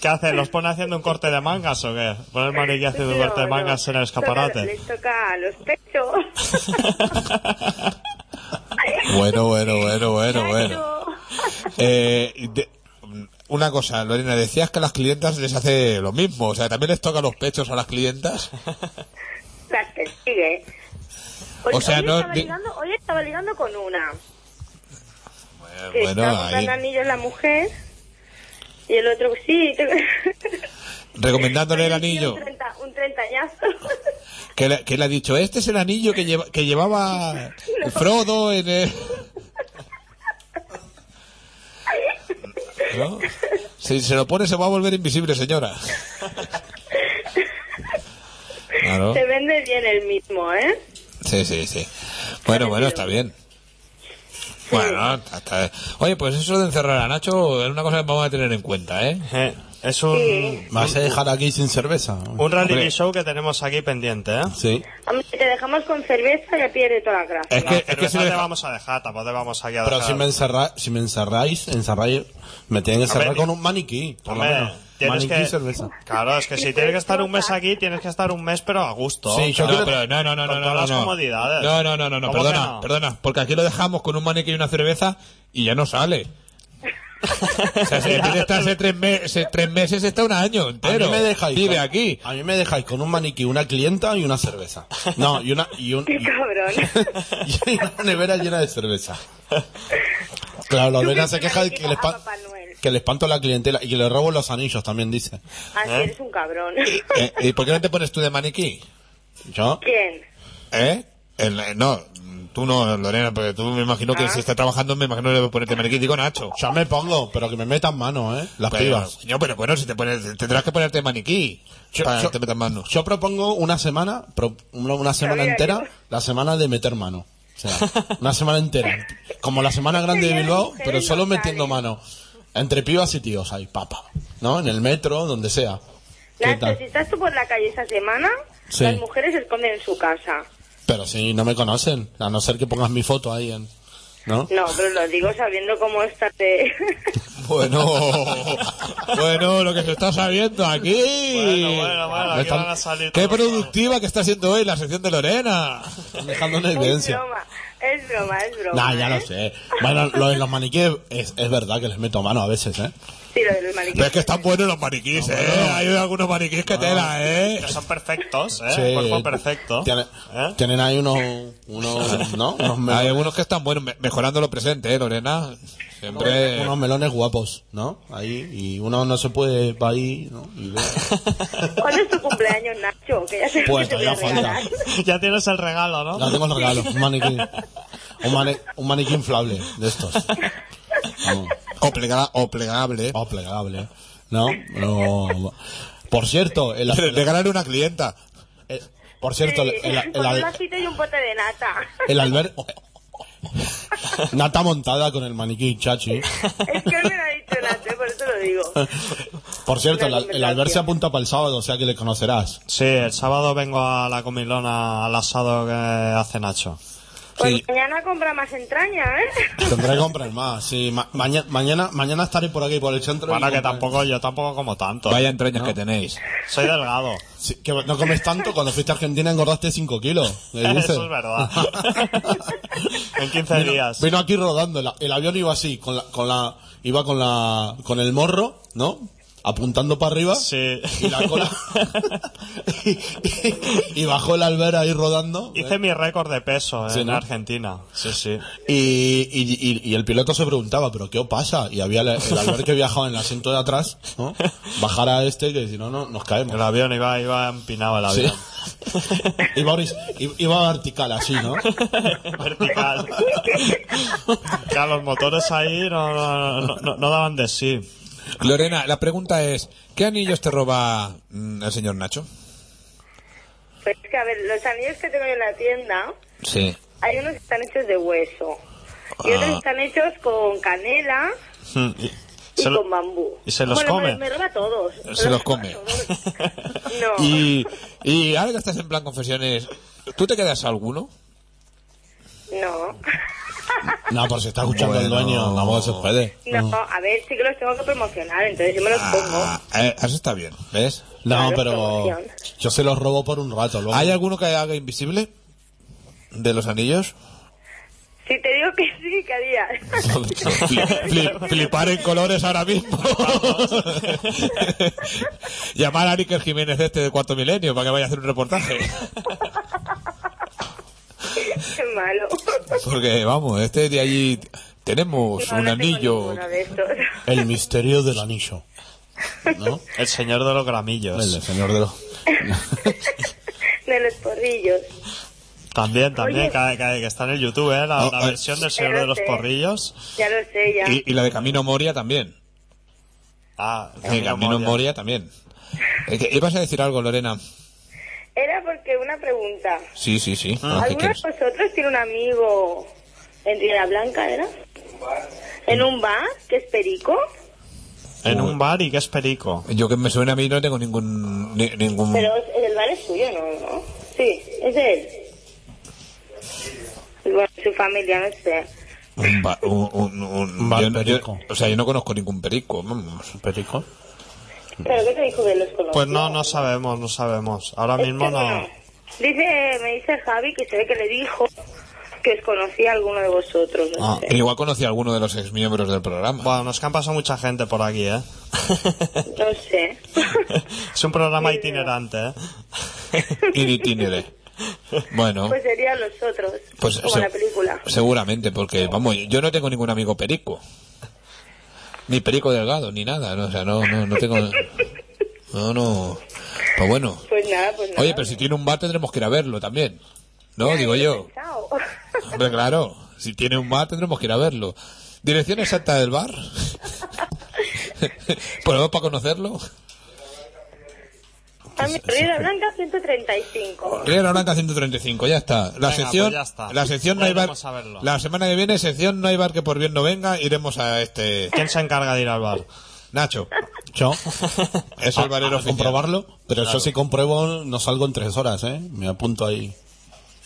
¿Qué hace? ¿Los pone haciendo un corte de mangas o qué? ¿Pone el maniquí haciendo un corte de no. mangas en el escaparate? les toca los pechos. Bueno, bueno, bueno, bueno, bueno. Eh, de- una cosa, Lorena, decías que a las clientas les hace lo mismo. O sea, también les toca los pechos a las clientas. Las persigue. Hoy, O sea, hoy no- Estaba ligando, hoy estaba ligando con una. que Bueno, estaba ahí. anillos la mujer. Y el otro, sí, te- Recomendándole el anillo. Un, treinta, un treintañazo. Que le, ha dicho, este es el anillo que, lleva, que llevaba Frodo en el... ¿No? Si se lo pone se va a volver invisible, señora. Claro. Se vende bien el mismo, ¿eh? Sí, sí, sí. Bueno, bueno, está bien. Bueno, está- oye, pues eso de encerrar a Nacho es una cosa que vamos a tener en cuenta, ¿eh? Eh, es un, Sí. ¿Me vas a dejar aquí sin cerveza? un reality Hombre. show que tenemos aquí pendiente, ¿eh? Sí. Hombre, si te dejamos con cerveza ya pierde toda la gracia. Es que, es que si no te deja- vamos a dejar, tampoco te vamos aquí a Pero dejar. si me, encerra, si me encerráis, encerráis, me tienen que encerrar con un maniquí, por lo menos. Tienes que... cerveza. Claro, es que si tienes que estar un mes aquí, tienes que estar un mes, pero a gusto. Sí, yo Claro, No, creo- pero no, no, no, no, no, no, las no. comodidades. No, no, no, no, no, ¿Cómo que perdona, no? perdona, porque aquí lo dejamos con un maniquí y una cerveza y ya no sale. o sea, si tiene que estarse tres, meses, tres meses, está un año A entero. mí me dejáis Vive con- aquí. A mí me dejáis con un maniquí, una clienta y una cerveza. No, y una y un Qué y- cabrón. y una nevera llena de cerveza. Claro, Lorena se que queja de que que le espanto a la clientela y que le robo los anillos, también dice. Así ¿Eh? eres un cabrón. Eh, ¿Y por qué no te pones tú de maniquí? ¿Yo? ¿Quién? ¿Eh? El- no, tú no, Lorena, porque tú me imagino que Ah. si está trabajando, me imagino que debe ponerte maniquí. Digo Nacho. Ya me pongo, pero que me metan mano, ¿eh? Las Pero, pibas. coño, pero bueno, si te pones, tendrás que ponerte maniquí Yo, para yo- que te metas mano. yo propongo una semana, pro- una, semana entera, yo. la semana de meter mano. O sea, una semana entera. Como la semana grande de Bilbao, pero solo metiendo mano. Entre pibas y tíos ahí, papa. ¿No? En el metro, donde sea. ¿Qué Nacho, tal? si estás tú por la calle esta semana, Sí. las mujeres se esconden en su casa. Pero si no me conocen, a no ser que pongas mi foto ahí en... ¿No? No, pero lo digo sabiendo cómo estás de... Bueno, bueno, lo que se está sabiendo aquí. Bueno, bueno, bueno, aquí están- van a salir Qué productiva que está siendo hoy la sección de Lorena. Están dejando en evidencia. Es broma, es broma. Nah, ya ¿eh? lo sé. Bueno, lo de los maniquíes es, es verdad que les meto mano a veces, ¿eh? Sí, lo. Pero es que están buenos los maniquís, ¿eh? Hay algunos maniquís que tela, ¿eh? Que son perfectos, ¿eh? Sí. Cuerpo perfecto. Tienen, ¿Eh? tienen ahí unos, unos, ¿no? Unos Hay algunos que están buenos, me- mejorando lo presente, ¿eh, Lorena? Siempre... unos melones guapos, ¿no? Ahí, y uno no se puede para ahí, ¿no? Y ¿Cuándo es tu cumpleaños, Nacho? Que ya sé Pues que te falta. ya tienes el regalo, ¿no? Ya tengo el regalo, un maniquí. Un, mani- un maniquí inflable de estos. Vamos. O, plega- o plegable. Plegable. ¿No? No. Por cierto, el, el- Regalarle una clienta. el- por cierto, el, Sí, el, el, lacito y un pote de nata. el Albert... Nata montada con el maniquí chachi. Es que me lo ha dicho Nacho, por eso lo digo. Por cierto, el, el Albert se apunta para el sábado, o sea que le conocerás. Sí, el sábado vengo a la comilona al asado que hace Nacho. Pues Sí. mañana compra más entraña, ¿eh? Tendré que comprar más. Sí, ma- maña- mañana, mañana estaré por aquí, por el centro. Bueno, que tampoco, yo tampoco como tanto. Vaya entrañas que tenéis. Soy delgado. Sí, que no comes tanto, cuando fuiste a Argentina engordaste 5 kilos. Eso es verdad. en 15 Vino, días. vino aquí rodando, el, el avión iba así, con la, con la, iba con la, con el morro, ¿no? Apuntando para arriba. Sí. Y la cola. y, y- y bajó el Albert ahí rodando. Hice mi récord de peso Sí, en ¿no? Argentina. Sí, sí. Y, el piloto se preguntaba, ¿pero qué pasa? Y había el, el Albert que viajaba en el asiento de atrás, ¿no? Bajar a este, que si no, no, nos caemos. El avión iba, iba empinado el Sí. avión. iba, iba vertical así, ¿no? Vertical. Claro, los motores ahí no, no, no, no- no daban de sí. Lorena, la pregunta es, ¿qué anillos te roba mm, el señor Nacho? Pues es que, a ver, los anillos que tengo yo en la tienda, Sí. hay unos que están hechos de hueso. Y Ah. otros están hechos con canela Hmm, y- lo- con bambú. ¿y se los bueno, come? Me, me roba todos. Se los come. No. Y, y ahora que estás en plan confesiones, ¿tú te quedas alguno? No. No, por si está escuchando el dueño, tampoco se puede. No, a ver, sí que los tengo que promocionar, entonces yo me los pongo. Ah, eh, eso está bien, ¿ves? No, Claro, pero yo se los robo por un rato. Luego. ¿Hay alguno que haga invisible de los anillos? Si te digo que sí. Fli- fli- flipar en colores ahora mismo. Llamar a Iker Jiménez este de Cuarto Milenio para que vaya a hacer un reportaje. Qué malo. Porque, vamos, este de allí tenemos No, un no anillo. ninguno de estos. El misterio del anillo. ¿No? El señor de los gramillos. El señor de los... De los porrillos. También, también, que, que- que está en el YouTube, ¿eh? La, la eh. versión del señor de lo los sé. porrillos. Ya lo sé, ya. Y, y la de Camino Moria también. Ah, El Camino, Moria. también. Eh, que- ¿Ibas a decir algo, Lorena? Era porque una pregunta. Sí, sí, sí. Ah, ¿qué ¿Alguno de vosotros tiene un amigo en Riera Blanca, era? ¿En un bar? ¿Que es perico? En un bar y que es perico. Yo que me suena a mí no tengo ningún... ni- ningún... Pero es- el bar es suyo, ¿no? ¿no? Sí, es de él. Y Bueno, su familia, no sé. Un, ba- un, un- un- bar yo no- yo- perico. o sea, yo no conozco ningún perico. vamos. ¿Perico? ¿Pero qué te dijo que los conocía? Pues no, no sabemos, no sabemos. Ahora Es mismo no. Dice, me dice Javi que se ve que le dijo que os conocía a alguno de vosotros, no Ah, sé. Igual conocí a alguno de los exmiembros del programa. Bueno, nos que han pasado mucha gente por aquí, ¿eh? No sé. es un programa itinerante, ¿eh? Itinere. Bueno, Pues serían los otros, pues como se- la película. seguramente, porque vamos, yo no tengo ningún amigo perico. Ni perico delgado, ni nada. ¿no? O sea, no, no, no tengo... No, no. Pues bueno. Pues nada, pues nada. Oye, pero si tiene un bar tendremos que ir a verlo también. ¿No? Digo yo. Chao. Hombre, claro. Si tiene un bar tendremos que ir a verlo. ¿Dirección exacta del bar? ¿Podemos para conocerlo? A Riera Blanca 135. Riera Blanca 135, ya está. La Venga, sección, pues ya está. la sección no hay bar. A verlo. La semana que viene, sección no hay bar que por bien no venga, iremos a este. ¿Quién se encarga de ir al bar? Nacho. Yo. Es el barero a oficial. comprobarlo, pero eso sí compruebo, no salgo en tres horas, ¿eh? Me apunto ahí.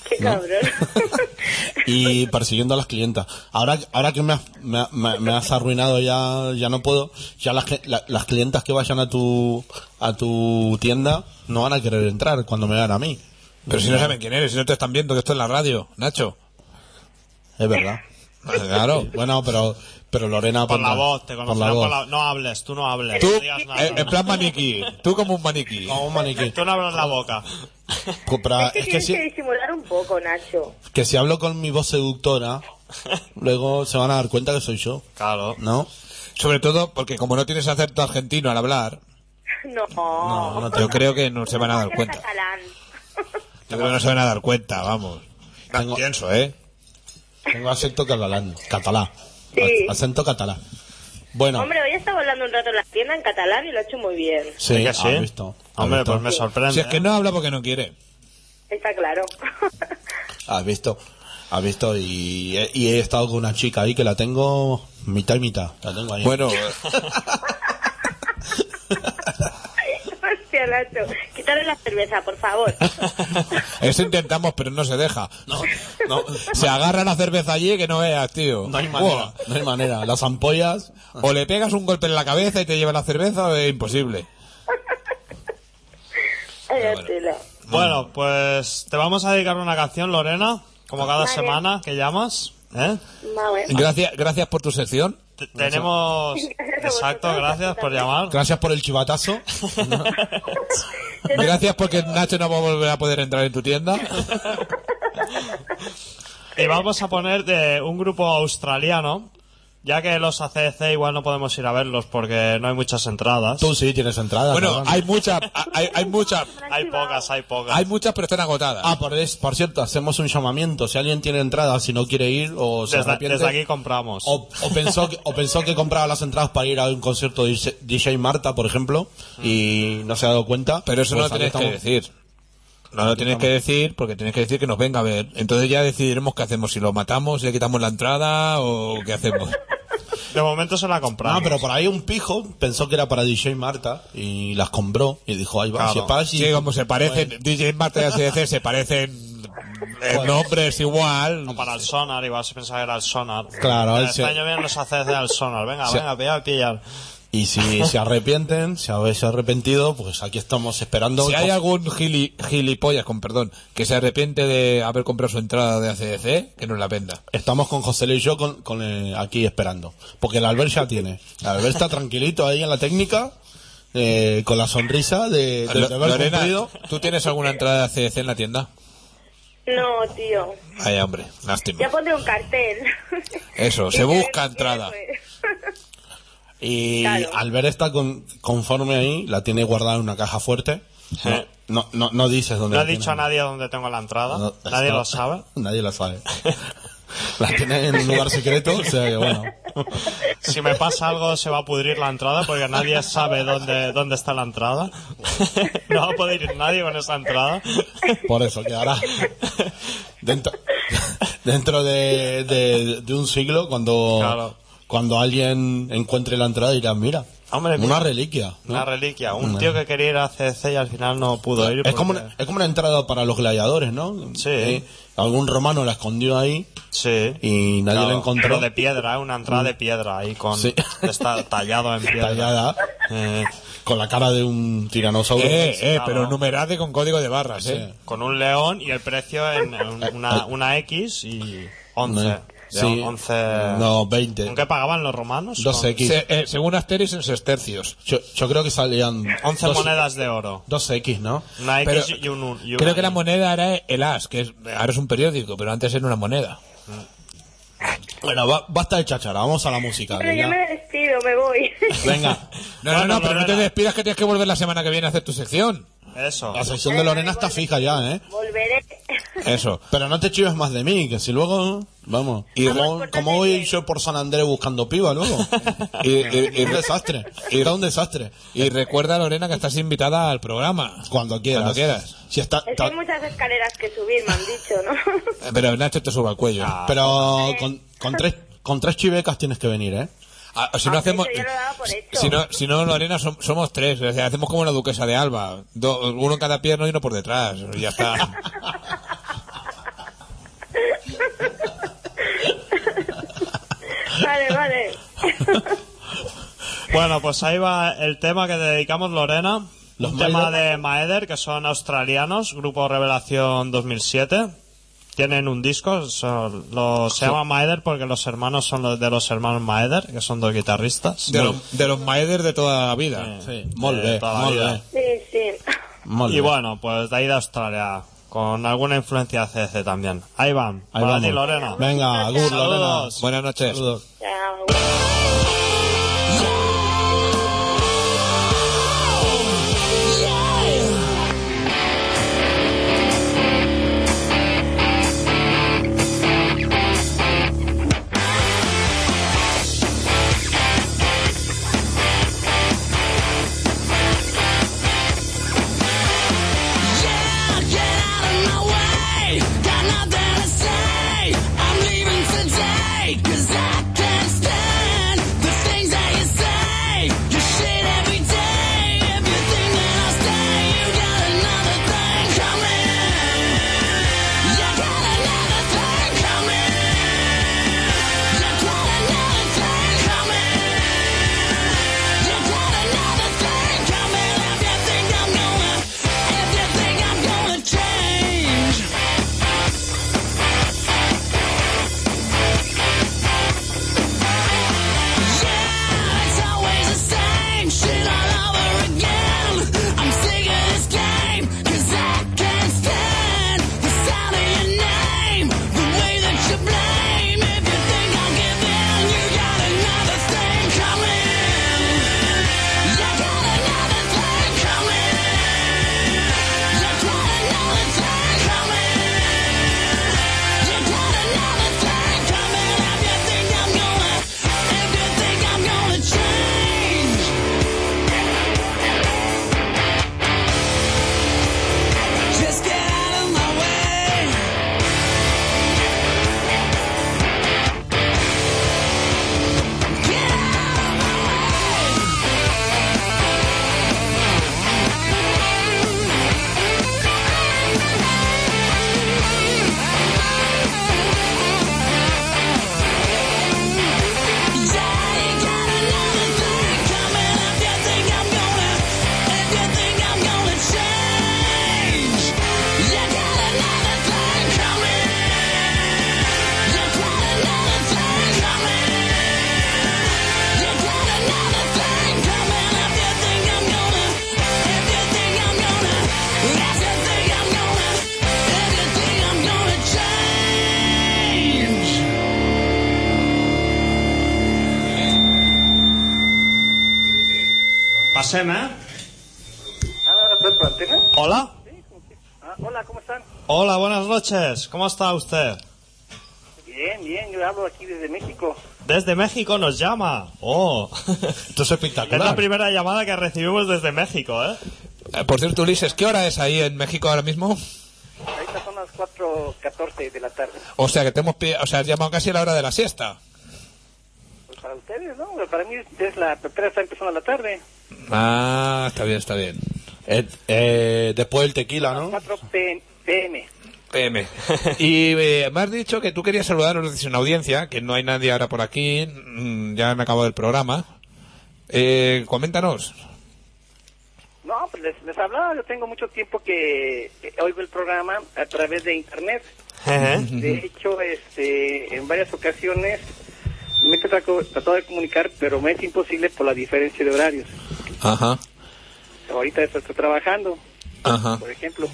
Qué cabrón. y persiguiendo a las clientas. Ahora, ahora que me has, me, ha- me- me has arruinado ya, ya no puedo, ya las, la- las clientas que vayan a tu, a tu tienda no van a querer entrar cuando me vean a mí. Pero si no saben quién eres, si no te están viendo que esto es la radio, Nacho. Es verdad. Claro. Bueno, pero, pero Lorena Por la voz, te por conocerán la por voz. la No hables, tú no hables. Tú, no digas nada. eh, en plan maniquí. Tú como un maniquí. Como un maniquí. Tú no abras la boca. Pues, pero Es que es que tienes si, que disimular un poco, Nacho. que si hablo con mi voz seductora, luego se van a dar cuenta que soy yo, Claro. ¿no? Sobre todo porque como no tienes acento argentino al hablar, No. No, no yo creo que no se van a dar cuenta. Catalán. Yo creo que no se van a dar cuenta, vamos. No Tengo- pienso, ¿eh? Tengo acento catalán, catalá. Sí. Acento catalán. Bueno, Hombre, hoy estaba hablando un rato en la tienda en catalán y lo ha hecho muy bien. sí, ¿Que sí? has visto. Hombre, visto. pues me sorprende. Si es que no habla porque no quiere. Está claro. Has visto, has visto y, he- y he estado con una chica ahí que la tengo mitad y mitad. La tengo ahí. Bueno, Nacho. Quítale la cerveza, por favor. eso intentamos, pero no se deja. no, no, Se agarra la cerveza allí que no veas, tío. no hay manera, no hay manera. Las ampollas. O le pegas un golpe en la cabeza y te lleva la cerveza o es imposible. Bueno, pues te vamos a dedicar una canción, Lorena, como cada Vale. semana que llamas. ¿eh? Vale. Gracias, gracias por tu sección. Tenemos... Exacto, gracias por llamar. gracias por el chivatazo. Gracias porque Nacho no va a volver a poder entrar en tu tienda. Y vamos a poner de un grupo australiano, ya que los ACDC igual no podemos ir a verlos porque no hay muchas entradas. Tú sí tienes entrada. Bueno, hay muchas, hay, hay muchas, Hay pocas, hay pocas. hay muchas, pero están agotadas. Ah, por, es- por cierto, hacemos un llamamiento. Si alguien tiene entrada, si no quiere ir o se desde, arrepiente, desde aquí compramos. o, o pensó que, o pensó que compraba las entradas para ir a un concierto de DJ Marta, por ejemplo, y no se ha dado cuenta. Pero eso pues no lo aquí tienes que estamos. decir. No lo tienes que decir porque tienes que decir que nos venga a ver. Entonces ya decidiremos qué hacemos, si lo matamos, si le quitamos la entrada o qué hacemos. De momento se la compramos. No, pero por ahí un pijo pensó que era para DJ Marta y las compró y dijo, ahí va, Claro. si es Sí, como se parecen, DJ Marta y ACDC se parecen en nombres igual. O para el sonar, igual se pensaba que era el sonar. Claro, él Este año vienen los ACDC al sonar. Venga, Se- venga, pillar, pillar. Y si se arrepienten, si habéis arrepentido, pues aquí estamos esperando. Si hay algún gili- gilipollas, con perdón, que se arrepiente de haber comprado su entrada de ACDC, que nos la venda. Estamos con José Luis y yo con, con, eh, aquí esperando. Porque el Albert ya tiene. El Albert está tranquilito ahí en la técnica, eh, con la sonrisa de, de- de Lo- haber Lorena, cumplido. ¿tú tienes alguna entrada de ACDC en la tienda? No, tío. Ay, hombre, lástima. Ya pondré un cartel. Eso, se busca entrada. Y Claro. Albert está con, conforme ahí, la tiene guardada en una caja fuerte. Sí. No, no, no, no dices dónde No he dicho a nadie dónde tengo la entrada. No, nadie está- lo sabe. Nadie lo sabe. La tienen en un lugar secreto, o sea que bueno. Si me pasa algo se va a pudrir la entrada porque nadie sabe dónde, dónde está la entrada. No va a poder ir nadie con esa entrada. Por eso quedará dentro, dentro de, de, de un siglo cuando, Claro. Cuando alguien encuentre la entrada dirá, mira, Hombre, una mira. reliquia. ¿no? Una reliquia. Un tío que quería ir a CC y al final no pudo ir. Es como, una, es como una entrada para los gladiadores, ¿no? Sí. Eh, Algún romano la escondió ahí Sí. y nadie Claro, la encontró. Pero de piedra, ¿eh? una entrada de piedra ahí con... Sí. Está tallado en piedra. tallada Eh, con la cara de un tiranosaurio. Eh, eh, claro. pero numerada y con código de barras, eh. con un león y el precio en, en una, una X y 11. Sí, De 11... no, 20. ¿Con qué pagaban los romanos? Dos Con X. Se- eh, según Asteris en sestercios. Yo, yo creo que salían 11 dos- monedas de oro. Dos X, ¿no? Una X Pero y un... un- y Creo que la moneda era el as, que es, ahora es un periódico, pero antes era una moneda. Bueno, ba- basta de chachara, vamos a la música. Pero yo me despido, me voy. Venga, No, no, Bueno, no, pero no te despidas que tienes que volver la semana que viene a hacer tu sección. Eso. la sección de Lorena está fija ya, ¿eh? Volveré. Eso. Pero no te chives más de mí, que si luego, vamos, Y como, re- como voy yo por San Andrés buscando piba luego. Y, y- y- un desastre, era un desastre. y recuerda, Lorena, que estás invitada al programa. Cuando quieras. Cuando quieras. Si está, Es que hay muchas escaleras que subir, me han dicho, ¿no? Eh, Pero Nacho te suba al cuello. pero con, con tres con tres chivecas tienes que venir, ¿eh? Ah, si no Ah, hacemos... Si no, si no, Lorena, som- somos tres. O sea, hacemos como la duquesa de Alba. Do- uno en cada pierna y uno por detrás. Y ya está. Vale, vale. Bueno, pues ahí va el tema que te dedicamos, Lorena. Los un tema de Maeder, que son australianos, grupo Revelación 2007. Tienen un disco, son- lo, se llama Maeder porque los hermanos son los de los hermanos Maeder, que son dos guitarristas. De, los, de los Maeder de toda la vida. Sí, molt de bé, toda la molt vida. bé. Sí, sí. Molt Y bueno, pues de ahí de Australia, con alguna influencia CC también. Ahí van, Ahí para vamos. ti, Lorena. Venga, agur, Lorena. Buenas noches. Saludos. Chao. Noches. ¿Cómo está usted? Bien, bien, yo hablo aquí desde México. Desde México nos llama. Oh. Esto es espectacular. Es la primera llamada que recibimos desde México, ¿eh? Eh, Por cierto, Ulises, ¿qué hora es ahí en México ahora mismo? Ahorita son las 4.14 de la tarde. O sea, que te hemos o sea, has llamado casi a la hora de la siesta. Pues para ustedes, ¿no? Para mí es la primera está empezando la tarde. Ah, está bien, está bien. Eh, eh, después del tequila, ¿no? 4 p- pm. PM. Y eh, me has dicho que tú querías saludar a una audiencia, que no hay nadie ahora por aquí, mm, ya han acabado el programa. Eh, coméntanos. No, pues les, les hablaba, yo tengo mucho tiempo que oigo el programa a través de internet. De hecho, este, en varias ocasiones me he tratado, tratado de comunicar, pero me es imposible por la diferencia de horarios. Ajá, Ahorita estoy trabajando, ajá. por ejemplo.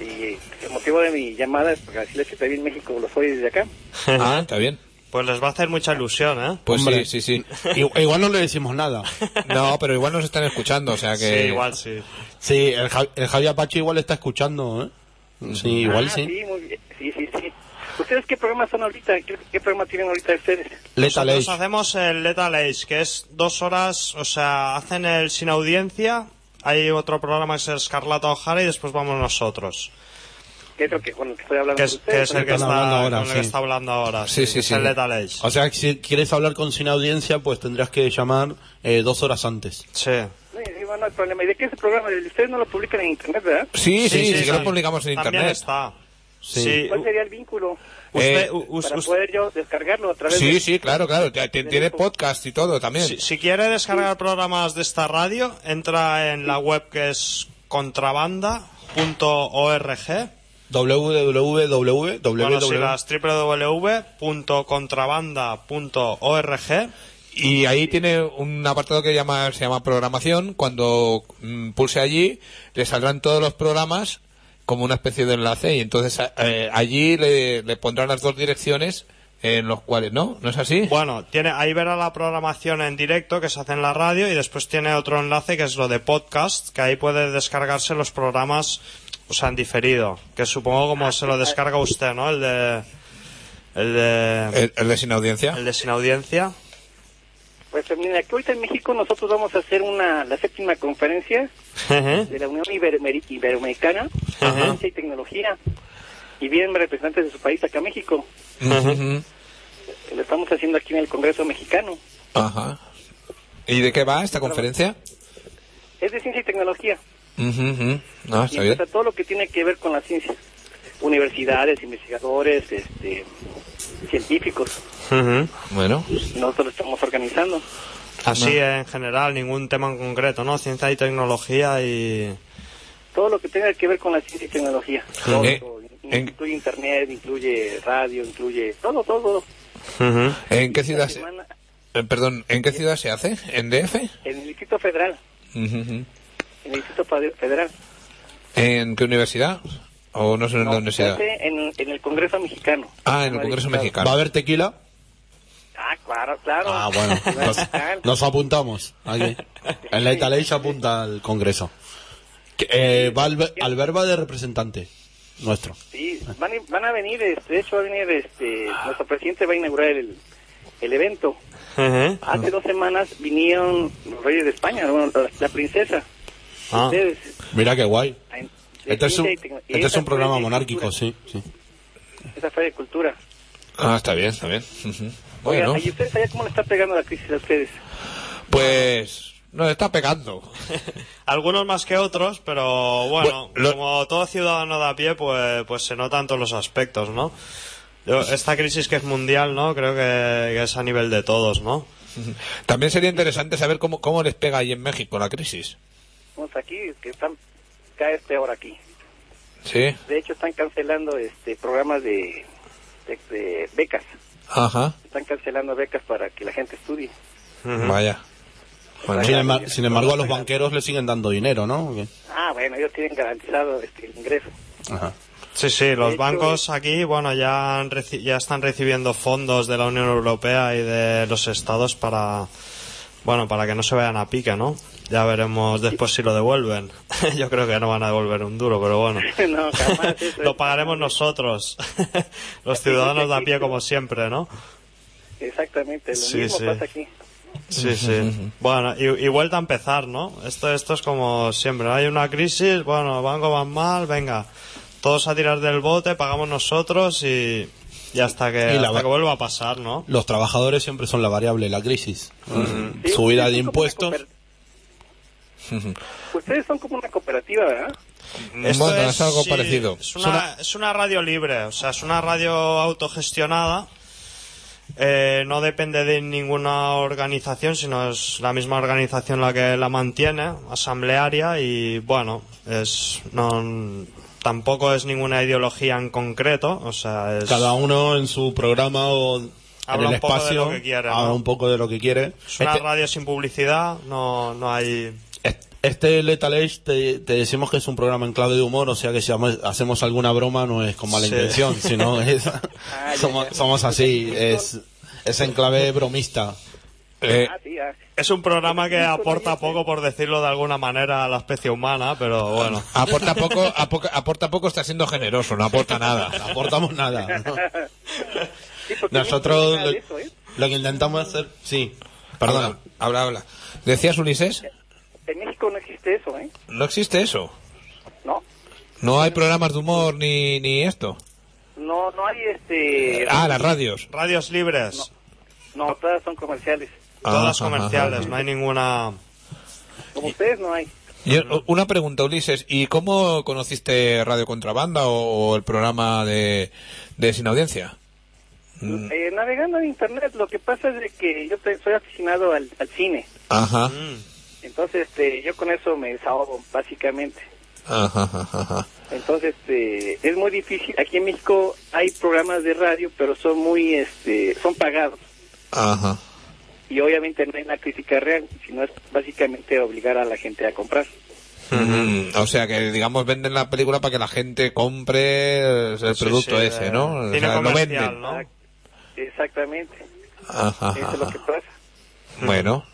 Y el motivo de mi llamada es para decirles que también en México lo soy desde acá. Ah, está bien. Pues les va a hacer mucha ilusión, ¿eh? Pues Hombre. sí, sí, sí. Igual no le decimos nada. No, pero igual nos están escuchando, o sea que... Sí, igual sí. Sí, el, Ja- el Javi Apache igual está escuchando, ¿eh? Sí, igual Ah, sí. Sí, muy bien. Sí, sí, sí. ¿Ustedes qué programas son ahorita? ¿Qué, qué programa tienen ahorita ustedes? Lethal Nosotros hacemos el Lethal Age, que es dos horas, o sea, hacen el sin audiencia, hay otro programa que es Escarlata O'Hara y después vamos nosotros. ¿Qué es lo que, con el que estoy hablando Que es, que es el que está, hablando ahora, con el que sí. está hablando ahora. Sí, sí, sí. el Lethal Age. O sea, que si quieres hablar con sin audiencia, pues tendrías que llamar eh, dos horas antes. Sí. No, y- no, hay problema. ¿Y de qué es el programa? Ustedes no lo publican en internet, ¿verdad? Sí, sí, sí, que sí. lo publicamos en También internet. está. Sí. Sí. ¿Cuál sería el vínculo Usted- Eh, us- para us- poder yo descargarlo a través Sí, de... sí, claro, claro. Tiene podcast y todo también. si, si quiere descargar programas de esta radio, entra en la web que es contrabanda.org. www. Bueno, www.contrabanda.org. Y ahí tiene un apartado que llama, se llama programación. Cuando mm, pulse allí, le saldrán todos los programas como una especie de enlace y entonces eh, allí le, le pondrán las dos direcciones en los cuales, ¿no? ¿No es así? Bueno, tiene, ahí verá la programación en directo que se hace en la radio y después tiene otro enlace que es lo de podcast, que ahí puede descargarse los programas, o sea, en diferido, que supongo como se lo descarga usted, ¿no? El de... El de... El, el de sin audiencia. El de sin audiencia. Pues mira, aquí ahorita en México nosotros vamos a hacer una la séptima conferencia de la Unión Iberoameri- Iberoamericana de. Ciencia y Tecnología. Y vienen representantes de su país acá a México. Ujú. Lo estamos haciendo aquí en el Congreso Mexicano. Ajá. ¿Y de qué va esta conferencia? Es de ciencia y tecnología. No, y está todo lo que tiene que ver con la ciencia. Universidades, investigadores, este, científicos. Bueno. Nosotros lo estamos organizando. Así en general, ningún tema en concreto, ¿no? Ciencia y tecnología y... Todo lo que tenga que ver con la ciencia y tecnología. Todo, Eh, todo. Incluye internet, incluye radio, incluye todo, todo. ¿En qué ciudad? Semana, eh, perdón, ¿en qué ciudad se hace? ¿En DF? En el Distrito Federal. Ujú, ujú. En el Distrito Fede- Federal. ¿En qué universidad? ¿O no sé en No, la universidad? en, en el Congreso Mexicano. Ah, en el Congreso Mexicano. ¿Va a haber tequila? Ah, claro, claro. Ah, bueno. Nos, nos apuntamos. Aquí. En la Italey se apunta al Congreso. Que, eh, va al, al verba de representante nuestro. Sí, van, a- van a venir, este, de hecho va a venir, este, nuestro presidente va a inaugurar el, el evento. Hace dos semanas vinieron los reyes de España, bueno, la, la princesa. Ah. Ustedes. Mira qué guay. Este es un, este es esa un programa monárquico, sí. sí. Esa fue de cultura. Ah, está bien, está bien. Bueno, ¿y ustedes allá cómo le está pegando la crisis a ustedes? pues nos está pegando. Algunos más que otros, pero bueno, Bueno, lo- como todo ciudadano de a pie, pues, pues se nota en todos los aspectos, ¿no? Yo- esta crisis que es mundial, ¿no? Creo que, que es a nivel de todos, ¿no? También sería interesante saber cómo, cómo les pega ahí en México la crisis. Vamos aquí, que están cada vez peor aquí. Sí. De hecho, están cancelando este programas de, de, de becas. Ajá. Están cancelando becas para que la gente estudie. Vaya. Bueno. Sin, embar- sin embargo, a los banqueros le siguen dando dinero, ¿no? Ah, bueno, ellos tienen garantizado este, el ingreso. Ajá. Sí, sí, los hecho, bancos aquí, bueno, ya, han reci- ya están recibiendo fondos de la Unión Europea y de los estados para, Bueno, para que no se vayan a pique, ¿no? Ya veremos después si lo devuelven. Yo creo que no van a devolver un duro, pero bueno. no, jamás. Lo pagaremos nosotros, los ciudadanos de a pie como siempre, ¿no? Exactamente, lo Sí, mismo sí. pasa aquí. Sí, sí. Bueno, y, y vuelta a empezar, ¿no? Esto, esto es como siempre. Hay una crisis, bueno, banco van mal, venga, todos a tirar del bote, pagamos nosotros y, y hasta que, Y la hasta que vuelva a pasar, ¿no? Los trabajadores siempre son la variable de la crisis. Sí, Subida ustedes de impuestos. Ustedes son como una cooperativa, ¿verdad? Esto Bueno, es algo sí, parecido. Es una, es una radio libre, o sea, es una radio autogestionada. Eh, no depende de ninguna organización, sino es la misma organización la que la mantiene, asamblearia, y bueno, es no tampoco es ninguna ideología en concreto, o sea, es, Cada uno en su programa o en Habla el un poco de espacio lo que quiere, habla ¿no? un poco de lo que quiere. es una Este- radio sin publicidad, no, no hay... Este Lethal Age te, te decimos que es un programa en clave de humor, o sea que si hacemos alguna broma no es con mala Sí. intención, sino es, Ah, somos, así, es, es en clave bromista. Eh, Ah. Es un programa que aporta poco, por decirlo de alguna manera, a la especie humana, pero bueno. aporta poco, apo- aporta poco, está siendo generoso, no aporta nada. No aportamos nada. Nosotros lo, ¿eh? lo que intentamos hacer, sí, Perdona, perdona. habla, habla. ¿Decías, Ulises? En México no existe eso, ¿eh? No existe eso. No, No hay programas de humor ni, ni esto. no, no hay este... Ah, las radios. Radios libres, No, todas son comerciales. todas Ajá, comerciales, ajá. no hay ninguna... Como ustedes no hay. Y, eh, una pregunta, Ulises. ¿Y cómo conociste Radio Contrabanda o, o el programa de, de Sin Audiencia? Mm. Eh, navegando en internet, lo que pasa es de que yo te- soy aficionado al, al cine. Ajá. Entonces, este, yo con eso me desahogo, básicamente. Ajá, ajá, ajá. Entonces, este, es muy difícil. Aquí en México hay programas de radio, pero son muy, este, son pagados. Ajá. Y obviamente no hay una crítica real, sino es básicamente obligar a la gente a comprar. Mm, O sea que, digamos, venden la película para que la gente compre el Sí, producto sí, ese, eh, ¿no? O sea, lo comercial, venden. ¿no? Exactamente. Ajá, Eso es lo que pasa. Bueno.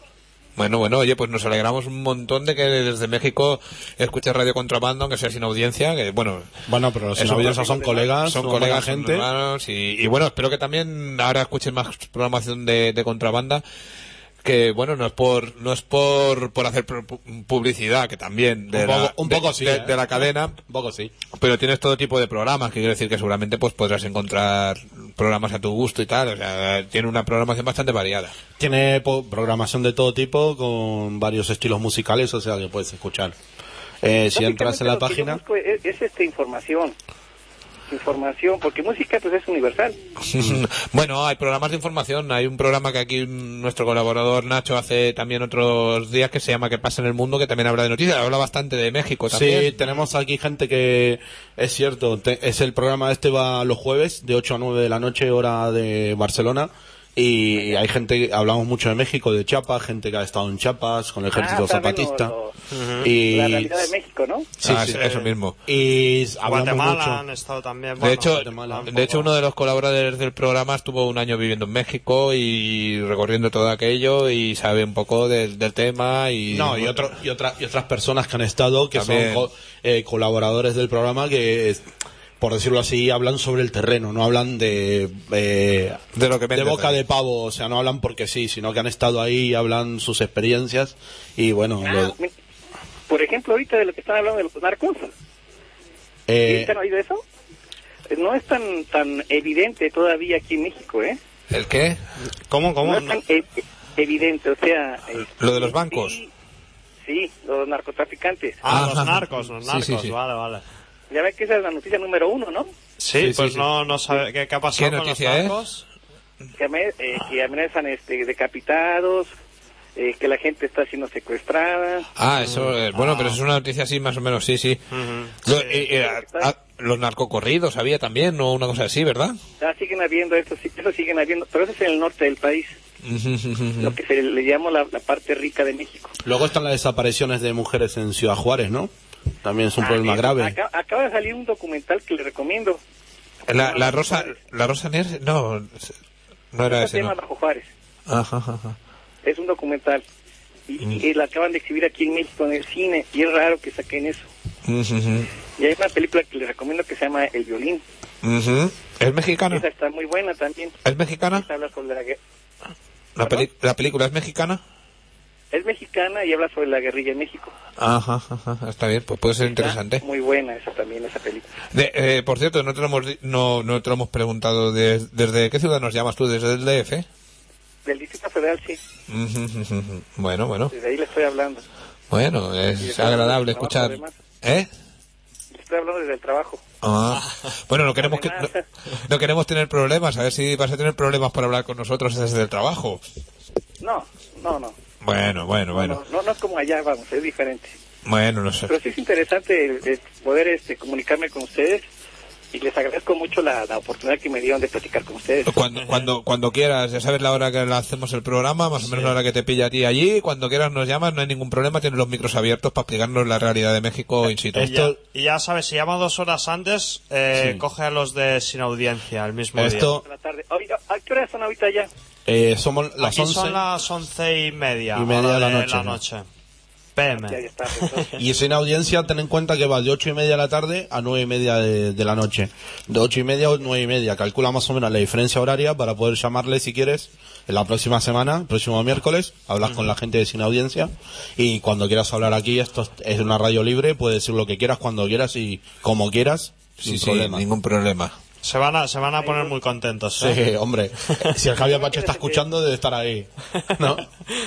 Bueno, bueno, oye, pues nos alegramos un montón de que desde México escuches Radio Contrabando, aunque sea sin audiencia, que bueno, Bueno, pero los Eso, audiencias son colegas, son colegas, gente. hermanos, y, y bueno, espero que también ahora escuchen más programación de, de contrabanda que bueno no es por no es por por hacer pu- publicidad que también de Un poco- la, un de- poco sí, de, ¿eh? de la cadena Un poco sí. pero tienes todo tipo de programas que quiere decir que seguramente pues podrás encontrar programas a tu gusto y tal o sea tiene una programación bastante variada Tiene po- programación de todo tipo con varios estilos musicales, o sea que puedes escuchar. Eh, si entras en la página, es, es, este información. Información, porque música pues es universal. bueno, hay programas de información. Hay un programa que aquí nuestro colaborador Nacho hace también otros días que se llama ¿Qué pasa en el mundo? que también habla de noticias. Habla bastante de México también. sí, tenemos aquí gente que es cierto, te- es el programa este va los jueves de 8 a 9 de la noche hora de Barcelona. Y hay gente, hablamos mucho de México, de Chiapas, gente que ha estado en Chiapas con el ejército Ah, saben zapatista. lo- Y La realidad de México, ¿no? Sí, Ah, sí. eso mismo. Y Guatemala mucho. han estado también. De hecho, de hecho, uno de los colaboradores del programa estuvo un año viviendo en México y recorriendo todo aquello y sabe un poco del, del tema y No, y, otro, y, otra- y otras personas que han estado, que También. son co- eh, colaboradores del programa, que, es- por decirlo así, hablan sobre el terreno, no hablan de, eh, De lo que de boca de pavo, o sea, no hablan porque sí, sino que han estado ahí y hablan sus experiencias. Y bueno, Ah, lo- me- por ejemplo, ahorita de lo que están hablando de los narcos, eh, ¿sí han oído eso? No es tan tan evidente todavía aquí en México, ¿eh? ¿El qué? ¿Cómo, cómo? No es tan e- evidente, o sea... eh, Lo de los bancos. Sí, sí, los narcotraficantes. Ah, Ajá. los narcos, los Sí, narcos, sí, sí. vale, vale. Ya ves que esa es la noticia número uno, ¿no? Sí, Sí, pues sí, sí. no, no sabe qué, qué ha pasado ¿Qué con los noticia es? narcos. Que, ame- eh, que amenazan este, decapitados, eh, que la gente está siendo secuestrada. Ah, eso, eh, bueno, pero es una noticia así más o menos, sí, sí. Lo- eh, eh, a- a- los narcocorridos había también, ¿no? Una cosa así, ¿verdad? Ya siguen habiendo eso, sí, eso siguen habiendo, pero eso es en el norte del país, lo que se le llama la, la parte rica de México. luego están las desapariciones de mujeres en Ciudad Juárez, ¿no? También es un Ah, problema grave. Acaba, acaba de salir un documental que le recomiendo. La, la rosa, la rosa Ner, no, no era Se ese, llama ¿no? Bajo Juárez. Ajá, ajá. Es un documental. y, Mm. y la acaban de exhibir aquí en México en el cine y es raro que saquen eso. Y hay una película que les recomiendo que se llama El violín. ujú. ¿Es mexicana? Esa está muy buena también. ¿Es mexicana? Esa habla sobre la. ¿La, peli- ¿La película es mexicana? Es mexicana y habla sobre la guerrilla en México. Ajá, ajá, está bien, pues puede ser interesante. Muy buena esa también, esa película. De- eh, por cierto, no te lo hemos, no, no te lo hemos preguntado. de- ¿Desde qué ciudad nos llamas tú? ¿Desde el DF? Del Distrito Federal, sí. Bueno, bueno. Desde ahí le estoy hablando. Bueno, es agradable escuchar. ¿Eh? Le estoy hablando desde el trabajo. Ah. Bueno, no queremos, que, no, no queremos tener problemas. A ver si vas a tener problemas para hablar con nosotros desde el trabajo. No, no, no. Bueno, bueno, bueno. No, no es como allá, vamos, es diferente. Bueno, no sé. Pero sí es interesante el- el poder este, comunicarme con ustedes y les agradezco mucho la, la oportunidad que me dieron de platicar con ustedes. Cuando, cuando, cuando quieras, ya sabes la hora que hacemos el programa, más o menos la hora que te pilla a ti allí. Cuando quieras nos llamas, no hay ningún problema. Tienes los micros abiertos para explicarnos la realidad de México in situ. Y ya, y ya sabes, si llama dos horas antes, eh, coge a los de sin audiencia el mismo Esto- De la tarde. Oiga, ¿A qué hora son ahorita ya? Eh, somos las Aquí 11 son las once y media, Y media de la noche. PM. Entonces. y sin audiencia ten en cuenta que va de ocho y media de la tarde a nueve y media de, de la noche. De ocho y media a nueve y media. Calcula más o menos la diferencia horaria para poder llamarle si quieres en la próxima semana, próximo miércoles, hablas con la gente de sin audiencia y cuando quieras hablar aquí, esto es- una radio libre, puedes decir lo que quieras, cuando quieras y como quieras, Sí, sin sí, problema. ningún problema. Se van a, se van a poner muy contentos. Sí, ¿eh? hombre. Si el Javier Pache está escuchando, debe estar ahí. ¿No?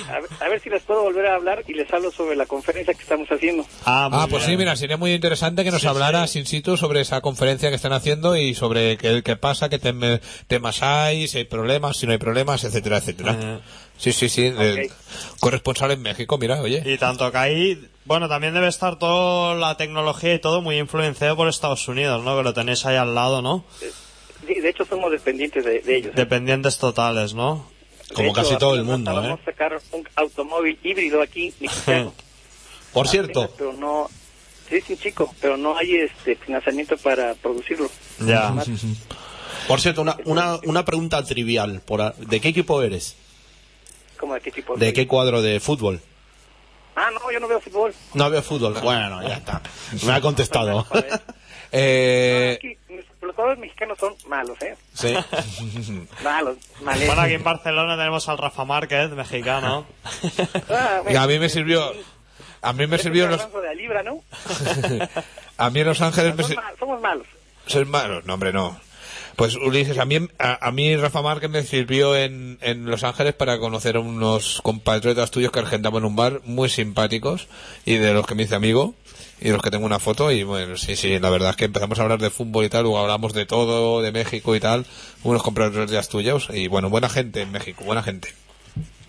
A ver, a ver si les puedo volver a hablar y les hablo sobre la conferencia que estamos haciendo. Ah, Ah, pues sí, mira, sería muy interesante que nos hablaras in situ sobre esa conferencia que están haciendo y sobre qué, qué pasa, qué tem- temas hay, si hay problemas, si no hay problemas, etcétera, etcétera. Eh. Sí, sí, sí. eh, corresponsal en México, mira, oye. Y tanto que ahí, bueno, también debe estar toda la tecnología y todo muy influenciado por Estados Unidos, ¿no? Que lo tenéis ahí al lado, ¿no? Sí, de hecho, somos dependientes de, de ellos. ¿eh? Dependientes totales, ¿no? De Como hecho, casi todo el mundo, Vamos ¿eh? a sacar un automóvil híbrido aquí, mexicano. Por cierto, Apenas, Pero no, sí, sí, chico, pero no hay este financiamiento para producirlo. Ya. por cierto, una, una, una pregunta trivial. Por ¿De qué equipo eres? ¿Cómo de qué tipo? ¿De qué cuadro de fútbol? Ah, no, yo no veo fútbol. No veo fútbol. Bueno, ya está. Me ha contestado. Eh, los jugadores mexicanos son malos, ¿eh? Sí. Malos. Bueno, aquí en Barcelona tenemos al Rafa Márquez, mexicano. Ah, y a mí me sirvió, a mí me sirvió los, Hablando de la libra, ¿no? a mí en Los Ángeles me Somos, malos. Ser malos, no, hombre, no. Pues Ulises, a mí, a, mí Rafa Márquez me sirvió en, en Los Ángeles para conocer a unos compatriotas tuyos que argentaban en un bar muy simpáticos y de los que me hice amigo y de los que tengo una foto y bueno, sí, sí, la verdad es que empezamos a hablar de fútbol y tal, luego hablamos de todo, de México y tal, unos compatriotas tuyos y bueno, buena gente en México, buena gente.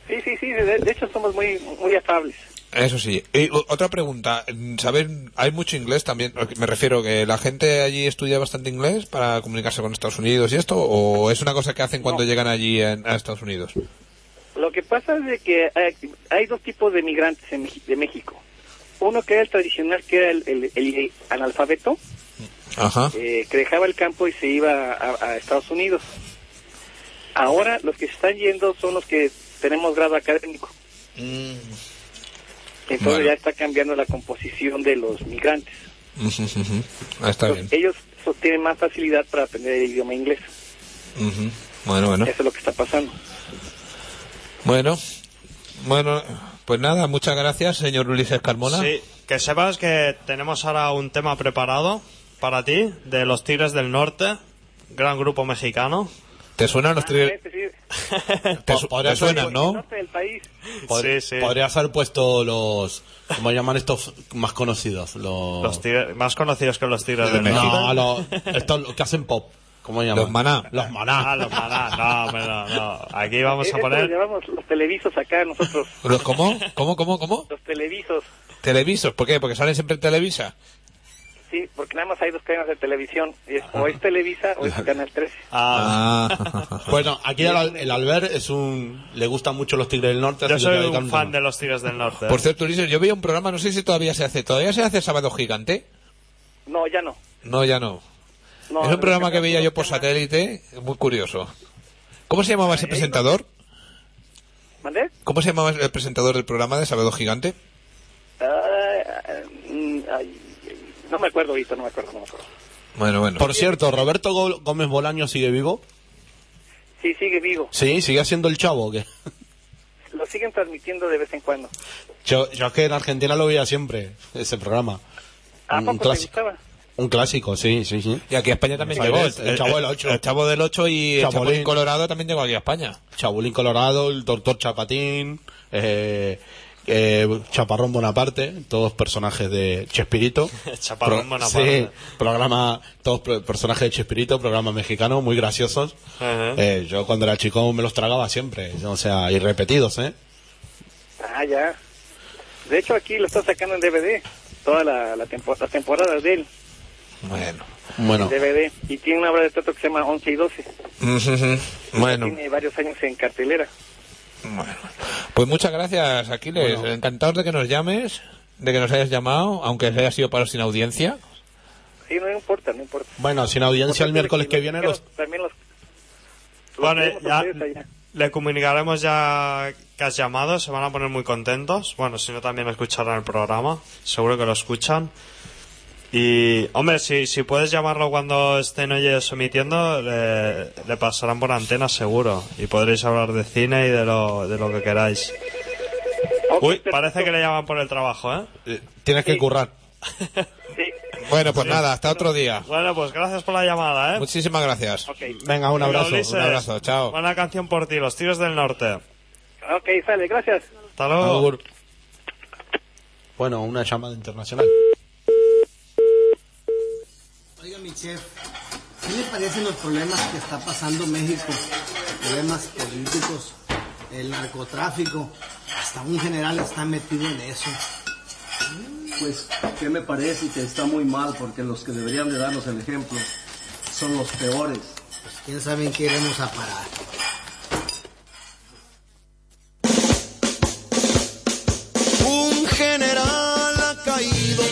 Sí, sí, sí, de, de hecho somos muy, muy afables. Eso sí. Y otra pregunta, ¿sabes? Hay mucho inglés también. Me refiero que la gente allí estudia bastante inglés para comunicarse con Estados Unidos y esto, o es una cosa que hacen cuando llegan allí en- a Estados Unidos. Lo que pasa es de que hay, hay dos tipos de migrantes en de México. Uno que era el tradicional, que era el, el- el analfabeto, Ajá. eh, que dejaba el campo y se iba a, a Estados Unidos. Ahora los que se están yendo son los que tenemos grado académico. Entonces Bueno. ya está cambiando la composición de los migrantes. Ujú, ujú. Ah, está bien. Ellos so- tienen más facilidad para aprender el idioma inglés. Ujú. Bueno, bueno. Eso es lo que está pasando. Bueno. Bueno, pues nada, muchas gracias, señor Ulises Carmona. Sí, que sepas que tenemos ahora un tema preparado para ti de los Tigres del Norte, gran grupo mexicano. ¿Te suenan los sí. ¿Te, su- podría te suenan, El no? Sí, sí. Podrías haber puesto los. ¿Cómo llaman estos más conocidos? Los. Los tigres, más conocidos que los Tigres De del México. No, los, estos que hacen pop. ¿Cómo llaman? Los maná. Los maná. Ah, los maná. No, hombre, no, no. Aquí vamos a poner... llamamos los televisos acá nosotros. ¿Los cómo? ¿Cómo, cómo, cómo? Los televisos. Televisos, ¿por qué? Porque salen siempre en Televisa. Sí, porque nada más hay dos cadenas de televisión. y es- o es Televisa o es Canal 13. Ah, Ah. Bueno, aquí el, el Albert es un. Le gustan mucho los Tigres del Norte. yo soy un fan de los Tigres del Norte. Por cierto, Ulises, yo veía un programa, no sé si todavía se hace. ¿Todavía se hace Sábado Gigante? No, ya no. No, ya no. No, es un programa que veía yo por satélite, muy curioso. ¿Cómo se llamaba ese presentador? ¿Mandé? ¿Cómo se llamaba el presentador del programa de Sábado Gigante? Ay, no me acuerdo ahorita, no me acuerdo, no me acuerdo. Bueno, bueno. Por cierto, ¿Roberto Gó- Gómez Bolaño sigue vivo? Sí, sigue vivo. Sí, sigue haciendo el chavo. ¿o qué? Lo siguen transmitiendo de vez en cuando. Yo, yo es que en Argentina lo veía siempre, ese programa. ¿A Un poco clásico. gustaba? Un clásico, sí, sí, sí. Y aquí a España también llegó. el- el Chavo del Ocho. El Chavo del 8 y el Chapulín. Chapulín Colorado también llegó aquí a España. Chabulín Colorado, el Doctor Chapatín, eh, eh, Chaparrón Bonaparte, todos personajes de Chespirito. Chaparrón Pro- Bonaparte. Sí, programa, todos pro- personajes de Chespirito, programa mexicano, muy graciosos. Eh, yo cuando era chico me los tragaba siempre, o sea, y repetidos, ¿eh? Ah, ya. De hecho, aquí lo está sacando en DVD. Toda la, la, tempo- las temporadas de él. Bueno. Bueno. En DVD. Y tiene una obra de teatro que se llama 11 y 12. bueno, Tiene varios años en cartelera. Pues muchas gracias, Aquiles. Encantados de que nos llames, de que nos hayas llamado, aunque haya sido para sin audiencia. Sí, no importa, no importa. Bueno, sin audiencia el miércoles que viene los... También los... los Bueno, ya le comunicaremos ya que has llamado, se van a poner muy contentos. Bueno, si no también escucharán el programa, seguro que lo escuchan. Y, hombre, si, si puedes llamarlo cuando estén ellos emitiendo, le, le pasarán por antena seguro. Y podréis hablar de cine y de lo, de lo que queráis. Uy, parece que le llaman por el trabajo, ¿eh? Tienes que currar. Bueno, pues Sí. nada, hasta otro día. Bueno, pues gracias por la llamada, ¿eh? Muchísimas gracias. Venga, un abrazo. Ulises, un abrazo, chao. Buena canción por ti, Los Tíos del Norte. Ok, sale, gracias. Hasta luego. Agur. Bueno, una llamada internacional. Mi chef, ¿qué le parecen los problemas que está pasando México? Problemas políticos, el narcotráfico, hasta un general está metido en eso. Pues, ¿qué me parece? Que está muy mal porque los que deberían de darnos el ejemplo son los peores. Pues quién sabe en qué iremos a parar. Un general ha caído,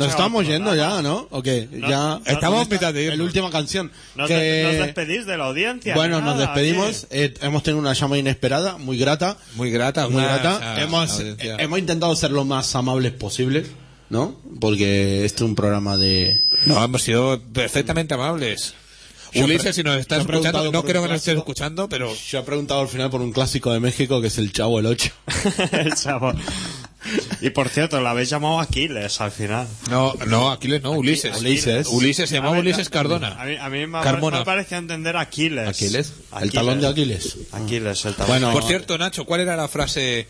Nos estamos yendo programa. ya, ¿no? ¿O qué? No, ya no, Estamos mitad de. La última canción. Nos, que- de- nos despedís de la audiencia. Bueno, ni nos nada, despedimos. Eh, hemos tenido una llama inesperada, muy grata. Muy grata, Muy una- grata. hemos, eh, hemos intentado ser lo más amables posible, ¿no? Porque este es un programa de... No, hemos sido perfectamente amables. Ulises, si nos estás escuchando, no creo que nos estés escuchando, pero... Yo he preguntado al final por un clásico de México que es el Chavo el 8. El chavo. Y por cierto, la habéis llamado Aquiles al final. No, no, Aquiles no, Ulises. Ulises. Ulises, se llamaba A Ulises A Cardona. mí, a mí me, ha- Carmona. me parecía entender Aquiles. ¿Aquiles? ¿El talón de Aquiles? Aquiles, el talón. Bueno, Por cierto, Nacho, ¿cuál era la frase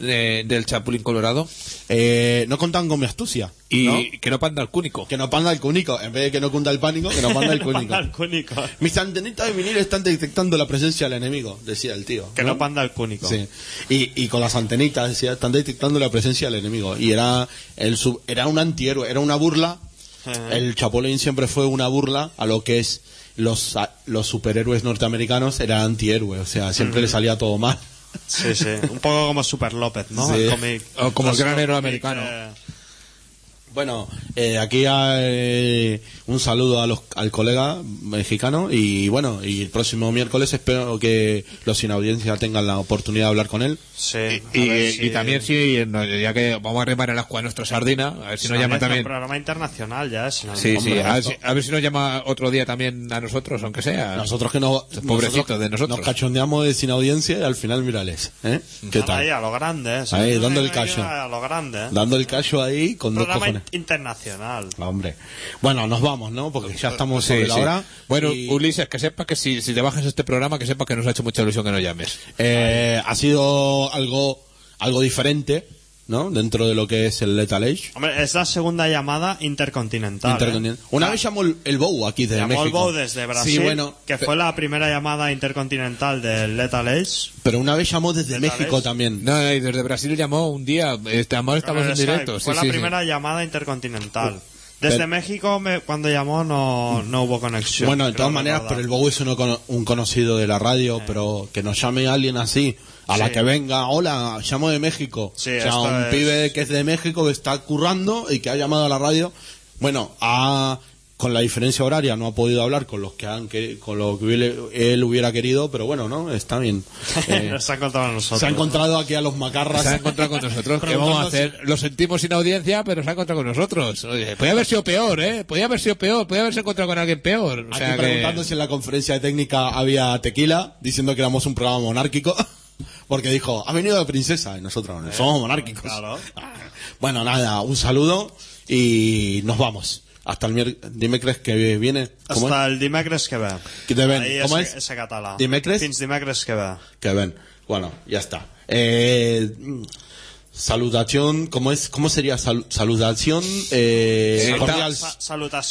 de- del Chapulín Colorado? eh, no contan con mi astucia. Y ¿no? que no panda el cúnico. Que no panda el cúnico. En vez de que no cunda el pánico, que no panda el cúnico. cúnico. Mis antenitas de vinil están detectando la presencia del enemigo, decía el tío. Que no panda el cúnico. Sí. Y, y con las antenitas decía, están detectando la presencia del enemigo. Y era el sub- era un antihéroe, era una burla. El Chapulín siempre fue una burla a lo que es los, los superhéroes norteamericanos, era antihéroe. O sea, siempre le salía todo mal. Sí, sí. Un poco como Super López, ¿no? Sí. El cómic. O como el clásico gran héroe cómic, americano. eh, Bueno, eh, aquí hay un saludo a los- al colega mexicano y bueno, y el próximo miércoles espero que los sin audiencia tengan la oportunidad de hablar con él. Sí. Y, y si- también sí, no, ya que vamos a remar el agua a nuestra sardina, a ver si nos llama también. Un programa internacional ya, si no- Sí, sí, a ver, si, a ver si nos llama otro día también a nosotros, aunque sea. Nosotros que no, Pobrecito de nosotros. nos cachondeamos de sin audiencia y al final mírales, ¿eh? ¿Qué Están tal? Ahí, a lo grande, ¿eh? Ahí, dando el callo. A lo grande, ¿eh? Dando el callo ahí con dos cojones. In- internacional. Hombre. Bueno, nos vamos, ¿no? Porque ya estamos Sí, sobre la sí. hora. Bueno, Y, Ulises, que sepas que si, si te bajas este programa, que sepas que nos ha hecho mucha ilusión que nos llames. eh, ha sido algo, algo diferente, ¿no? Dentro de lo que es el Lethal Age. Hombre, es la segunda llamada intercontinental. ¿eh? Intercontinental. Una vez llamó el, el Bow aquí desde Llamó el México. Bow desde Brasil, Sí, bueno. que fue la primera llamada intercontinental del Lethal Age. Pero una vez llamó desde ¿Lethal México Age? también. No, y desde Brasil llamó un día, este, amor, estamos en directo. Sí, Fue la sí, primera llamada intercontinental. Desde Pero- México, me- cuando llamó, no, no hubo conexión. Bueno, de todas maneras, recordar. pero el Bow es uno un conocido de la radio, pero que nos llame alguien así, a la Sí. que venga, hola, llamo de México. Sí, o sea, un es- pibe que es de México, que está currando y que ha llamado a la radio. Bueno, ha, con la diferencia horaria no ha podido hablar con los que han que, con lo que él, él hubiera querido, pero bueno, ¿no? Está bien. Eh, se ha encontrado a nosotros. se ha encontrado aquí a los macarras. Se ha encontrado con nosotros. ¿Qué vamos a hacer? Lo sentimos sin audiencia, pero se ha encontrado con nosotros. Oye, podía haber sido peor, ¿eh? Podía haber sido peor. Podía haberse encontrado con alguien peor. O sea Aquí que... preguntando si en la conferencia de técnica había tequila, diciendo que éramos un programa monárquico, porque dijo, ha venido de princesa, y nosotros no somos monárquicos. Claro. Bueno, nada, un saludo y nos vamos. Hasta el dimecres que viene. ¿Cómo Hasta el dimecres que ve. Que te ven. Ahí ¿Cómo es? ese català. Dimecres? Fins dimecres que ve. Que ven. Bueno, ya está. Eh, saludación, ¿cómo es? ¿Cómo sería sal- saludación? Eh, Eh, cordial. Sa-.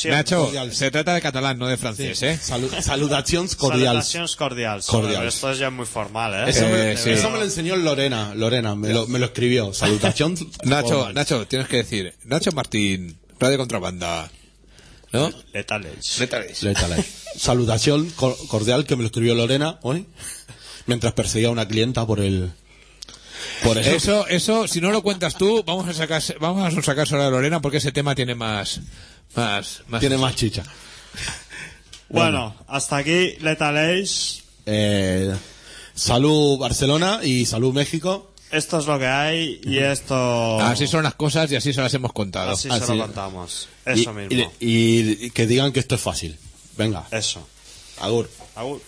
Nacho, cordial. se trata de catalán, no de francés, ¿eh? Salu- saludacions cordiales. Cordials. Pero esto es ya muy formal, ¿eh? Eso, me, Eh, sí. eso me lo enseñó Lorena. Lorena, me lo, me lo escribió. Salutación. Nacho, cordiales. Nacho, tienes que decir, Nacho Martín, Radio Contrabanda. ¿No? Letales. Letales. Salutación cor- cordial que me lo escribió Lorena hoy. Mientras perseguía a una clienta por el. Por ejemplo. Eso, eso, si no lo cuentas tú, vamos a sacar, vamos a sacar solo a Lorena porque ese tema tiene más, más, más. Tiene más chicha. Bueno, hasta aquí Letales. Eh, salud Barcelona y salud México. Esto es lo que hay y esto... Así son las cosas y así se las hemos contado. Así Así se lo contamos. Y- Eso mismo. y- y que digan que esto es fácil. Venga, Eso. agur. Agur.